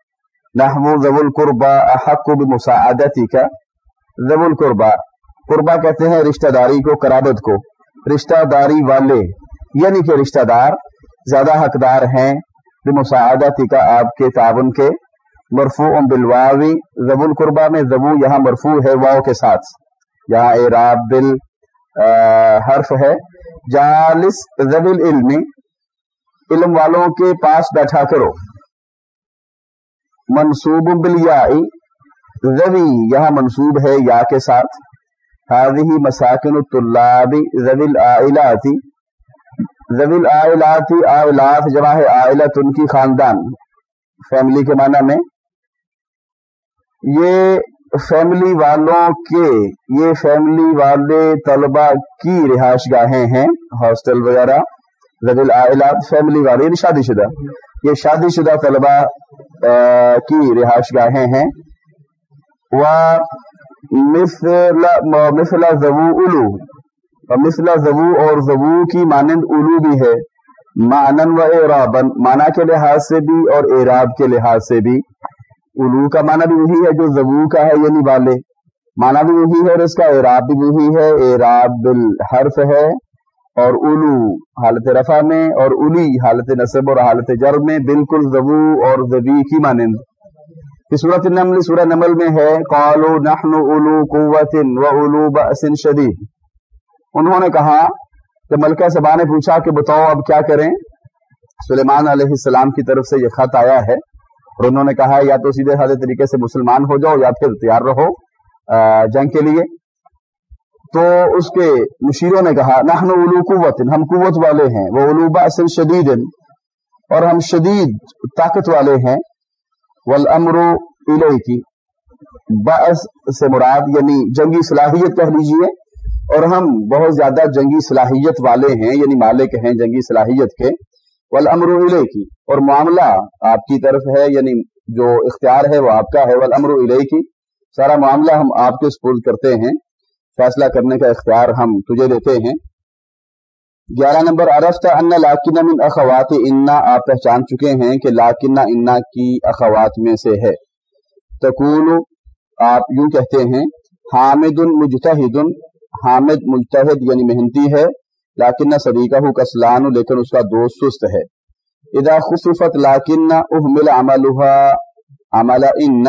نحو زو القربا احق بمساعدتی کا زو القربا قربا کہتے ہیں رشتہ داری کو، قرابت کو۔ رشتہ داری والے یعنی کہ رشتہ دار، زیادہ حقدار ہیں مساعدتی کا آپ کے تعاون کے۔ مرفوع بالواوی زبو القربہ میں زبو یہاں مرفوع ہے واؤ کے ساتھ۔ یہاں اعراب بل حرف ہے۔ جالس زب العلم، علم والوں کے پاس بیٹھا کرو۔ منصوب بلیائی زوی یہاں منصوب ہے یا کے ساتھ۔ هذه مساکن الطلاب ذوی العائلات. ذوی العائلات، عائلات جمع ہے عائلت ان کی خاندان. فیملی کے معنی میں یہ فیملی والوں کے، یہ فیملی والے طلبہ کی رہائش گاہیں ہیں ہاسٹل وغیرہ ذوی العائلات فیملی والے یعنی شادی شدہ یہ شادی شدہ طلبہ کی رہائش گاہیں ہیں۔ وہ مثل زبو الو مثلا زبو اور زبو کی مانند الو بھی ہے مانن و اعرابن مانا کے لحاظ سے بھی اور اعراب کے لحاظ سے بھی۔ الو کا معنی بھی وہی ہے جو زبو کا ہے یعنی والے۔ مانا بھی وہی ہے اور اس کا اعراب بھی وہی ہے، اعراب بالحرف ہے۔ اور الو حالت رفع میں، اور الی حالت نصب اور حالت جرب میں، بالکل زبو اور زبی کی مانند۔ صورت النمل سورہ نمل میں ہے قالو نحن اولو قوت و اولو بأس شدید۔ انہوں نے کہا کہ ملکہ سبا نے پوچھا کہ بتاؤ اب کیا کریں؟ سلیمان علیہ السلام کی طرف سے یہ خط آیا ہے اور انہوں نے کہا یا تو سیدھے سادے طریقے سے مسلمان ہو جاؤ یا پھر تیار رہو جنگ کے لیے۔ تو اس کے مشیروں نے کہا، نحن اولو قوت، ہم قوت والے ہیں وہ اولو بأس شدید۔ اور ہم شدید طاقت والے ہیں۔ والامر الیکی بعض سے مراد یعنی جنگی صلاحیت کہہ لیجیے۔ اور ہم بہت زیادہ جنگی صلاحیت والے ہیں یعنی مالک ہیں جنگی صلاحیت کے۔ والامر الیکی اور معاملہ آپ کی طرف ہے یعنی جو اختیار ہے وہ آپ کا ہے۔ والامر الیکی سارا معاملہ ہم آپ کے سپرد کرتے ہیں۔ فیصلہ کرنے کا اختیار ہم تجھے دیتے ہیں۔ گیارہ نمبر عرف تھا ان لاکن من اخوات، انا آپ پہچان چکے ہیں کہ لاکنہ انا کی اخوات میں سے ہے۔ تقول آپ یوں کہتے ہیں، حامد مجتہد حامد مجتہد یعنی محنتی ہے، لاکن صدیقہ کسلان، لیکن اس کا دوست سست ہے۔ اذا خصفت لاکن احمل عملها، عمل ان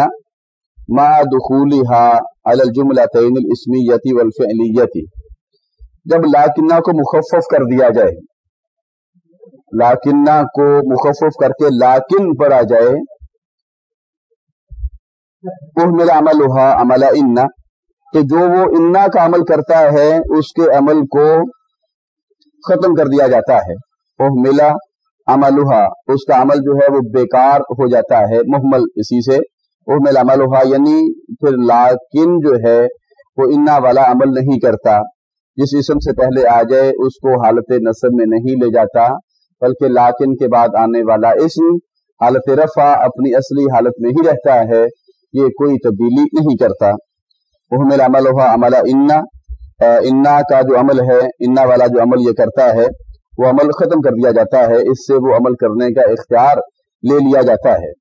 ما دخولها على الجملتين الاسمیتی والفعلیتی جب لاکنہ کو مخفف کر دیا جائے لاکنہ کو مخفف کر کے لاکن پر آ جائے میرا عمل ہوا عمل انا تو جو وہ انا کا عمل کرتا ہے، اس کے عمل کو ختم کر دیا جاتا ہے۔ وہ ملا عمل اس کا عمل جو ہے وہ بیکار ہو جاتا ہے، محمل اسی سے۔ وہ ملا عمل یعنی پھر لاکن جو ہے، وہ انا والا عمل نہیں کرتا۔ جس اسم سے پہلے آ جائے، اس کو حالت نصب میں نہیں لے جاتا، بلکہ لاکن کے بعد آنے والا اسم حالت رفع اپنی اصلی حالت میں ہی رہتا ہے، یہ کوئی تبدیلی نہیں کرتا۔ وہ میرا عمل ہوا عمل انا انا کا جو عمل ہے، انا والا جو عمل یہ کرتا ہے، وہ عمل ختم کر دیا جاتا ہے، اس سے وہ عمل کرنے کا اختیار لے لیا جاتا ہے۔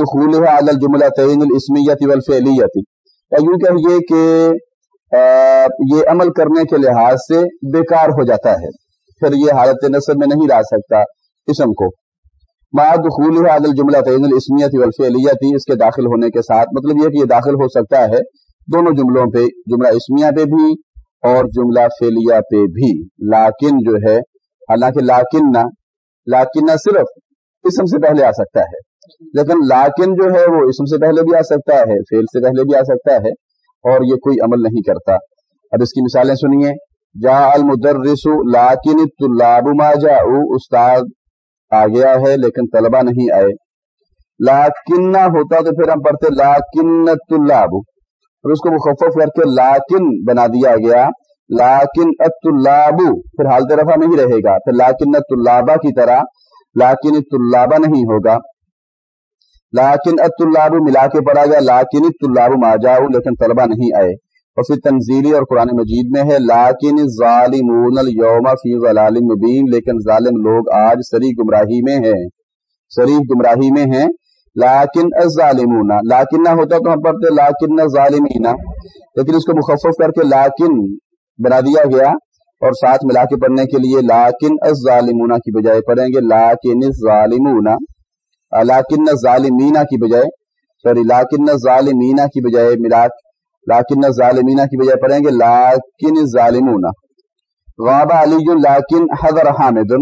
دخول علی الجملہ تعین الاسمیت والفعلیت یوں کہیے کہ یہ عمل کرنے کے لحاظ سے بیکار ہو جاتا ہے۔ پھر یہ حالت نصب میں نہیں لا سکتا اسم کو۔ دخول عادل جملہ تعین الاسمیت والفعلیت اس کے داخل ہونے کے ساتھ مطلب یہ کہ یہ داخل ہو سکتا ہے دونوں جملوں پہ، جملہ اسمیہ پہ بھی اور جملہ فعلیہ پہ بھی۔ لاکن جو ہے، حالانکہ لاکن نہ لاکن نہ صرف اسم سے پہلے آ سکتا ہے۔ لیکن لاکن جو ہے، وہ اسم سے پہلے بھی آ سکتا ہے فیل سے پہلے بھی آ سکتا ہے۔ اور یہ کوئی عمل نہیں کرتا۔ اب اس کی مثالیں سنیے۔ جا المدرس لاکن طلاب ما جاؤ استاد آ گیا ہے لیکن طلبہ نہیں آئے۔ لاکن نہ ہوتا تو پھر ہم پڑھتے لاکن طلاب پھر اس کو مخفف کر کے لاکن بنا دیا گیا۔ لاکن الطلاب۔ پھر حالت رفع نہیں رہے گا۔ پھر لاکن طلابہ کی طرح لاکن طلابہ نہیں ہوگا۔ لاکن الطلاب ملا کے پڑھا گیا لاکن الطلاب ما جاؤ، لیکن طلبہ نہیں آئے۔ اور پھر تنزیلی اور قرآن مجید میں ہے لاکن ظالمون اليوم فی ظلال مبین، لیکن ظالم لوگ آج سری گمراہی میں ہیں۔ سری گمراہی میں ہیں۔ لاکن الظالمون لاکن نہ ہوتا تو ہم پڑھتے لاکن ظالمین لیکن اس کو مخفف کر کے لاکن بنا دیا گیا۔ اور ساتھ ملا کے پڑھنے کے لیے لاکن الظالمون کی بجائے پڑھیں گے لاکن الظالمون۔ لاکن ظالمینا کی بجائے سوری لاکن ظالمینا کی بجائے ملاک لاکن ظالمینا کی بجائے پڑھیں گے لاکن ظالمون. غاب علی لاکن حضر حامد.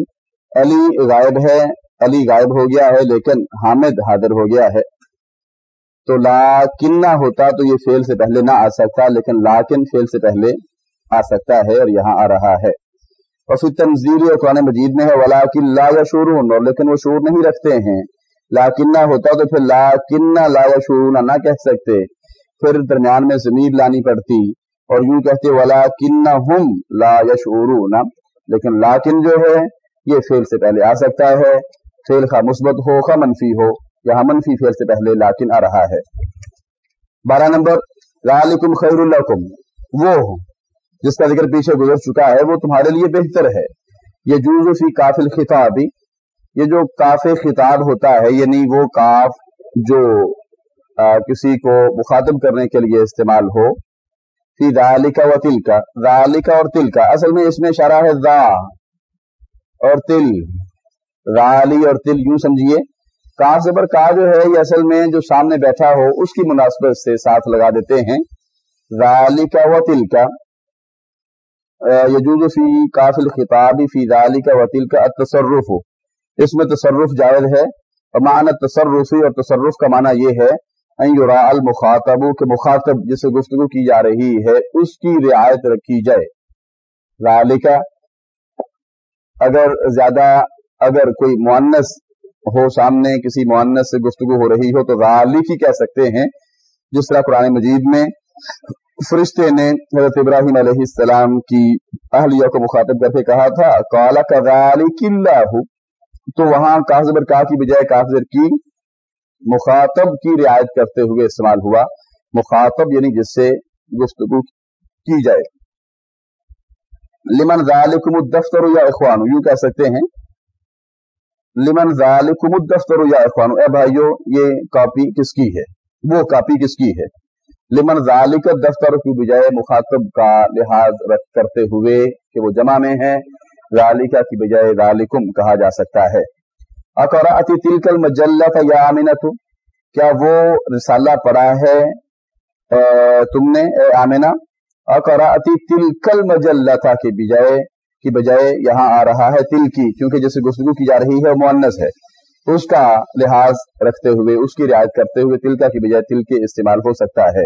علی غائب ہے، علی غائب ہو گیا ہے، لیکن حامد حاضر ہو گیا ہے۔ تو لاکن نہ ہوتا تو یہ فیل سے پہلے نہ آ سکتا، لیکن لاکن فیل سے پہلے آ سکتا ہے اور یہاں آ رہا ہے۔ اور پھر تنظیر اور قرآن مجید میں ہے ولاکن لا یا شورون اور لیکن وہ شور نہیں رکھتے ہیں۔ لاکن نہ ہوتا تو پھر لاکن لا یا نہ کہہ سکتے۔ پھر درمیان میں ضمیر لانی پڑتی اور یوں کہتے ولا کن ہم لا یشعرون لیکن لاکن جو ہے، یہ فیل سے پہلے آ سکتا ہے۔ فیل خواہ مثبت ہو، خواہ منفی ہو، یہاں منفی فیل سے پہلے لاکن آ رہا ہے۔ بارہ نمبر لالکم خیر الکم وہ جس کا ذکر پیچھے گزر چکا ہے، وہ تمہارے لیے بہتر ہے۔ یہ جوز فی کافل خطابی یہ جو کاف خطاب ہوتا ہے یعنی وہ کاف جو کسی کو مخاطب کرنے کے لیے استعمال ہو، فی ذالکا و تل کا ذالکا اور تل کا اصل میں اس میں اشارہ ہے ذا اور تل رالی اور تل یوں سمجھیے۔ کا زبر کا جو ہے، یہ اصل میں جو سامنے بیٹھا ہو، اس کی مناسبت سے ساتھ لگا دیتے ہیں۔ ذالکا و تل کا یجوز فی کافل خطاب فی ذالکا و تل کا اس میں تصرف جائز ہے۔ معنی تصرفی اور تصرف کا معنی یہ ہے یورا المخاطب کے مخاطب جس سے گفتگو کی جا رہی ہے، اس کی رعایت رکھی جائے۔ ذالکہ اگر زیادہ، اگر کوئی معنس ہو سامنے، کسی معنس سے گفتگو ہو رہی ہو، تو ذالک ہی کہہ سکتے ہیں، جس طرح قرآن مجید میں فرشتے نے حضرت ابراہیم علیہ السلام کی اہلیہ کو مخاطب کر کے کہا تھا کالا کا تو وہاں کافر کا کی بجائے کافر کی مخاطب کی رعایت کرتے ہوئے استعمال ہوا۔ مخاطب یعنی جس سے گفتگو کی جائے۔ لمن ذالکم الدفتر یا اخوان، یوں کہہ سکتے ہیں۔ لمن ذالکم الدفتر یا اخوان، اے بھائیو، یہ کاپی کس کی ہے؟ وہ کاپی کس کی ہے؟ لمن ذالک دفتر کی بجائے مخاطب کا لحاظ رکھ کرتے ہوئے کہ وہ جمع میں ہے ذالکہ کی بجائے ذالکم کہا جا سکتا ہے۔ اقراتی تلکل مجلت یا آمینت کیا وہ رسالہ پڑھا ہے؟ تم نے؟ اے آمینہ اقراتی تلکل مجلت کی بجائے کی بجائے یہاں آ رہا ہے تل کی کیونکہ جیسے گفتگو کی جا رہی ہے وہ معنس ہے۔ اس کا لحاظ رکھتے ہوئے، اس کی رعایت کرتے ہوئے تلکا کی بجائے تل کے استعمال ہو سکتا ہے۔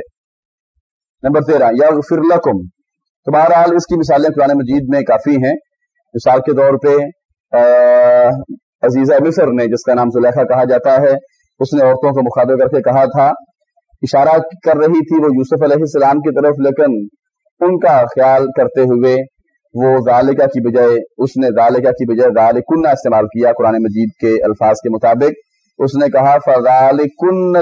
نمبر تیرہ یا فر لکم۔ تو بہرحال اس کی مثالیں قرآن مجید میں کافی ہیں۔ مثال کے طور پہ عزیزہ مصر نے جس کا نام زلیخا کہا جاتا ہے، اس نے عورتوں کو مخاطب کر کے کہا تھا، اشارہ کر رہی تھی وہ یوسف علیہ السلام کی طرف، لیکن ان کا خیال کرتے ہوئے وہ ذالکہ کی بجائے، اس نے ذالکہ کی بجائے ذالکن استعمال کیا قرآن مجید کے الفاظ کے مطابق۔ اس نے کہا فضالکن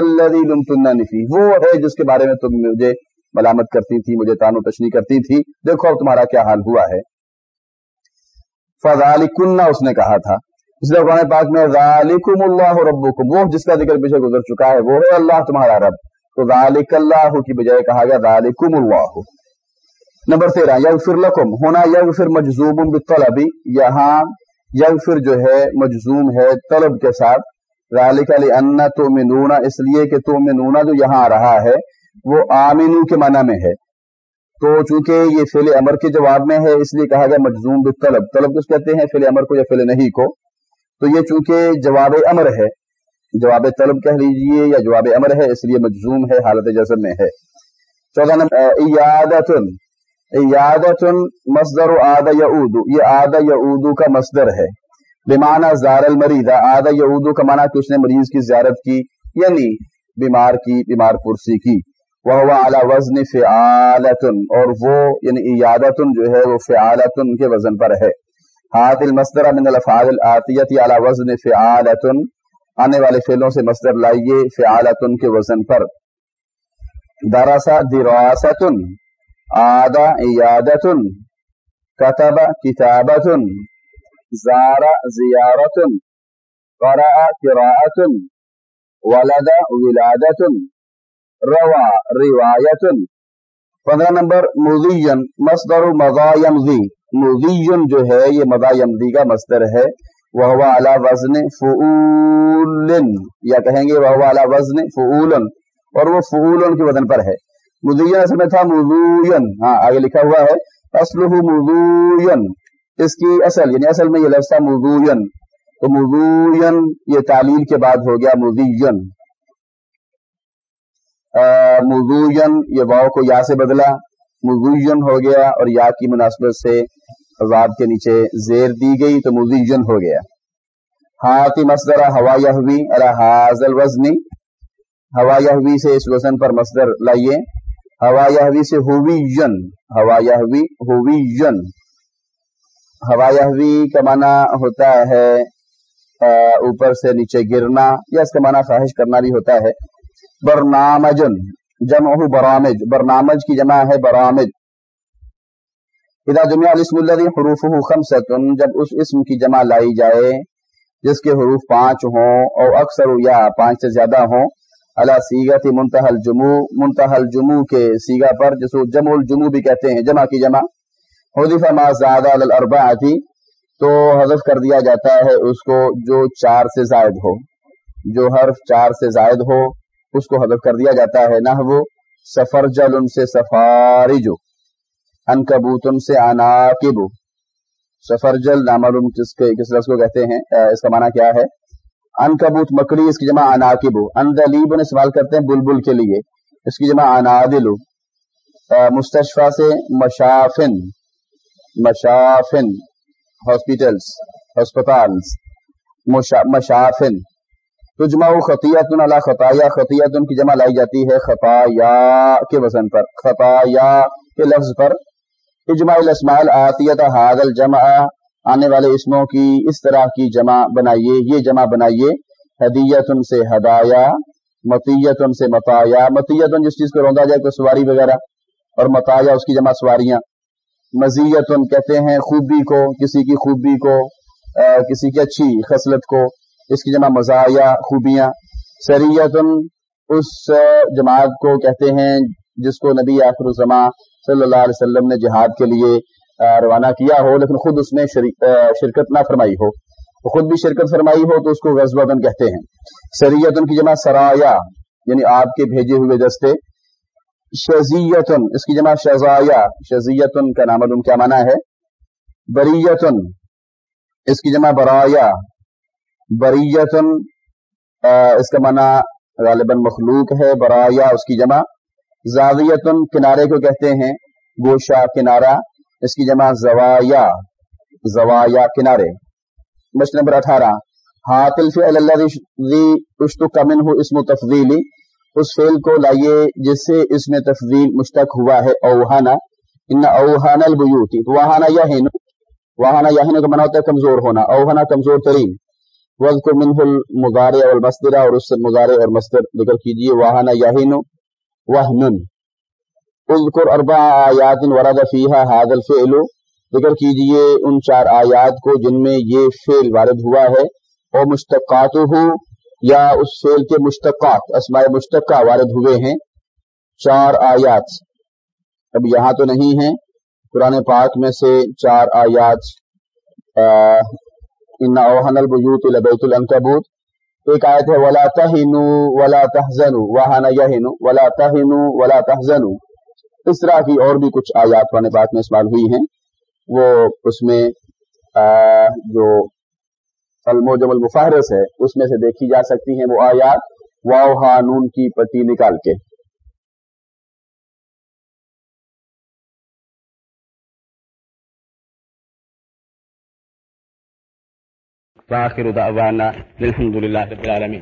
نفی وہ ہے جس کے بارے میں تم مجھے ملامت کرتی تھی، مجھے تانو تشنی کرتی تھی۔ دیکھو اب تمہارا کیا حال ہوا ہے۔ فضالکن اس نے کہا تھا۔ اس لیے قرآن پاک میں ذالکم اللہ ربکم وہ جس کا ذکر پیچھے گزر چکا ہے، وہ ہے اللہ تمہارا رب۔ تو ذالک اللہ کی بجائے کہا گیا ذالکم اللہ نمبر تیرہ، یغفر لکم، ہونا یغفر مجزوم بالطلبی یہاں یغفر جو ہے مجزوم ہے طلب کے ساتھ۔ ذالک لئن تؤمنون، اس لیے کہ تؤمنون جو یہاں آ رہا ہے، وہ آمینو کے معنی میں ہے۔ تو چونکہ یہ فعل امر کے جواب میں ہے، اس لیے کہا گیا مجزوم بالطلب۔ طلب کس کہتے ہیں؟ فعل امر کو یا فعل نہیں کو؟ تو یہ چونکہ جواب امر ہے۔ جواب طلب کہہ لیجیے یا جواب امر ہے، اس لیے مجزوم ہے، حالت جزم میں ہے۔ چودہ نمبر ایادتن ایادتن مصدر آد یعود۔ یہ آد یعود کا مصدر ہے۔ بمعنی زار المریض۔ آد یعود کا معنی کہ اس نے مریض کی زیارت کی یعنی بیمار کی، بیمار پرسی کی۔ وہ اعلی وزن فعالتن، اور وہ یعنی ایادتن جو ہے، وہ فعالتن کے وزن پر ہے۔ ہاتھ المصدر من الافعال الاتیت على وزن فعالت آنے والے فعلوں سے مصدر لائیے فعالت کے وزن پر۔ درسا دراست آدا عیادت کتب کتابت زار زیارت قرأ قراءت ولد ولادت روا روایت پندرہ نمبر، مضین، مصدر مضا یمضی مضین جو ہے، یہ مدا یمدی کا مصدر ہے۔ وہ اعلیٰ وزن فعول یا کہیں گے وہ اعلیٰ وزن فعول اور وہ فعول کے وزن پر ہے۔ مدین اصل میں تھا مزوین ہاں آگے لکھا ہوا ہے۔ اسلح مزوین اس کی اصل یعنی اصل میں یہ لفظ تھا مزوین تو مزوین یہ تعلیل کے بعد ہو گیا مزین مزوین یہ واؤ کو یا سے بدلا مزوین ہو گیا اور یا کی مناسبت سے عذاب کے نیچے زیر دی گئی تو مزین ہو گیا۔ ہاتھی مصدر ہوا یحوی حاضل وزنی۔ ہوا یحوی سے اس وزن پر مصدر لائیے۔ ہوا یحوی سے ہووی یون ہوا یحوی ہووی یون ہوا یحوی کا معنی ہوتا ہے اوپر سے نیچے گرنا، یا اس کا معنی خواہش کرنا بھی ہوتا ہے۔ برنامجن جمع برامج، برنامج کی جمع ہے برامج۔ اذا جمع الاسم الذي حروفه خمسة جب اس اسم کی جمع لائی جائے، جس کے حروف پانچ ہوں اور اکثر یا پانچ سے زیادہ ہوں اللہ سیگت منتحل جمو منتحل جمو کے سیگا پر، جس کو جمع الجمو بھی کہتے ہیں، جمع کی جمع۔ حذف ما زیادہ الاربعہ، تو حذف کر دیا جاتا ہے اس کو جو چار سے زائد ہو، جو حرف چار سے زائد ہو اس کو حذف کر دیا جاتا ہے نہ وہ سفر جل ان سے سفاری جو ان کبوت ان سے اناکب سفر جل نامعلوم کس کے، کس لفظ کو کہتے ہیں؟ اس کا معنی کیا ہے؟ ان کبوت مکڑی، اس کی جمع اناکب اندلیب نے سوال کرتے ہیں بلبل کے لیے۔ اس کی جمع انادل مستشفا سے مشافن مشافن ہاسپٹلس ہسپتالس مشافن۔ تجمع خطیت اللہ خطایا خطیت کی جمع لائی جاتی ہے خطایا کے وزن پر، خطایا کے لفظ پر۔ اجماع الاسماء آتیت حاد الجمع، آنے والے اسموں کی اس طرح کی جمع بنائیے، یہ جمع بنائیے۔ ہدیت سے ہدایا متیت سے متایا۔ متیت جس چیز کو روندا جائے تو سواری وغیرہ، اور متایا اس کی جمع سواریاں۔ مزیت کہتے ہیں خوبی کو، کسی کی خوبی کو کسی کی اچھی خصلت کو۔ اس کی جمع مزایا خوبیاں۔ سریت اس جماعت کو کہتے ہیں جس کو نبی آخر الزما صلی اللہ علیہ وسلم نے جہاد کے لیے روانہ کیا ہو، لیکن خود اس نے شرکت نہ فرمائی ہو۔ خود بھی شرکت فرمائی ہو تو اس کو غزوہ کہتے ہیں۔ سریت کی جمع سرایا یعنی آپ کے بھیجے ہوئے دستے۔ شزیتن اس کی جمع شزایا شزیتن کا نام کیا مانا ہے؟ بریتن اس کی جمع برایا۔ بریتن اس کا معنی غالباً مخلوق ہے برایا اس کی جمع. زاویتن، کنارے کو کہتے ہیں گوشا کنارہ. اس کی جمع زوایا زوایا، کنارے. مشن نمبر اٹھارہ. حاطل فعل اللہ کمن ہو اسم تفضیلی. اس فعل کو لائیے جس سے اس میں تفضیل مشتق ہوا ہے، اوہانا. ان اوہانا البیوتی. تو وہانا یا ہین وہانا یا ہین کا منع ہوتا ہے کمزور ہونا، اوہانا کمزور ترین. وز کو منہ المغارے اور مسترا اور اس سے مغارے اور مستر ذکر کیجیے واہنا یاہین وحن اذکر اربع آیات ورد فیہا هذا الفعل. ذکر کیجیے ان چار آیات کو جن میں یہ فعل وارد ہوا ہے. اور مشتقات یا اس فعل کے مشتقات، اسماء مشتقہ وارد ہوئے ہیں. چار آیات. اب یہاں تو نہیں ہیں. قرآن پاک میں سے چار آیات ان اوہن البیوت لبیت العنکبوت ایک آیت ہے، ولا تہنو ولا تحزنو وہانا یہنو ولا تہنو ولا تحزنو اس طرح کی اور بھی کچھ آیات پرانے بات میں استعمال ہوئی ہیں۔ وہ اس میں جو الموجم المفہرس ہے، اس میں سے دیکھی جا سکتی ہیں وہ آیات۔ واو ہانون کی پٹی نکال کے۔ واخر دعوانا الحمد لله رب العالمين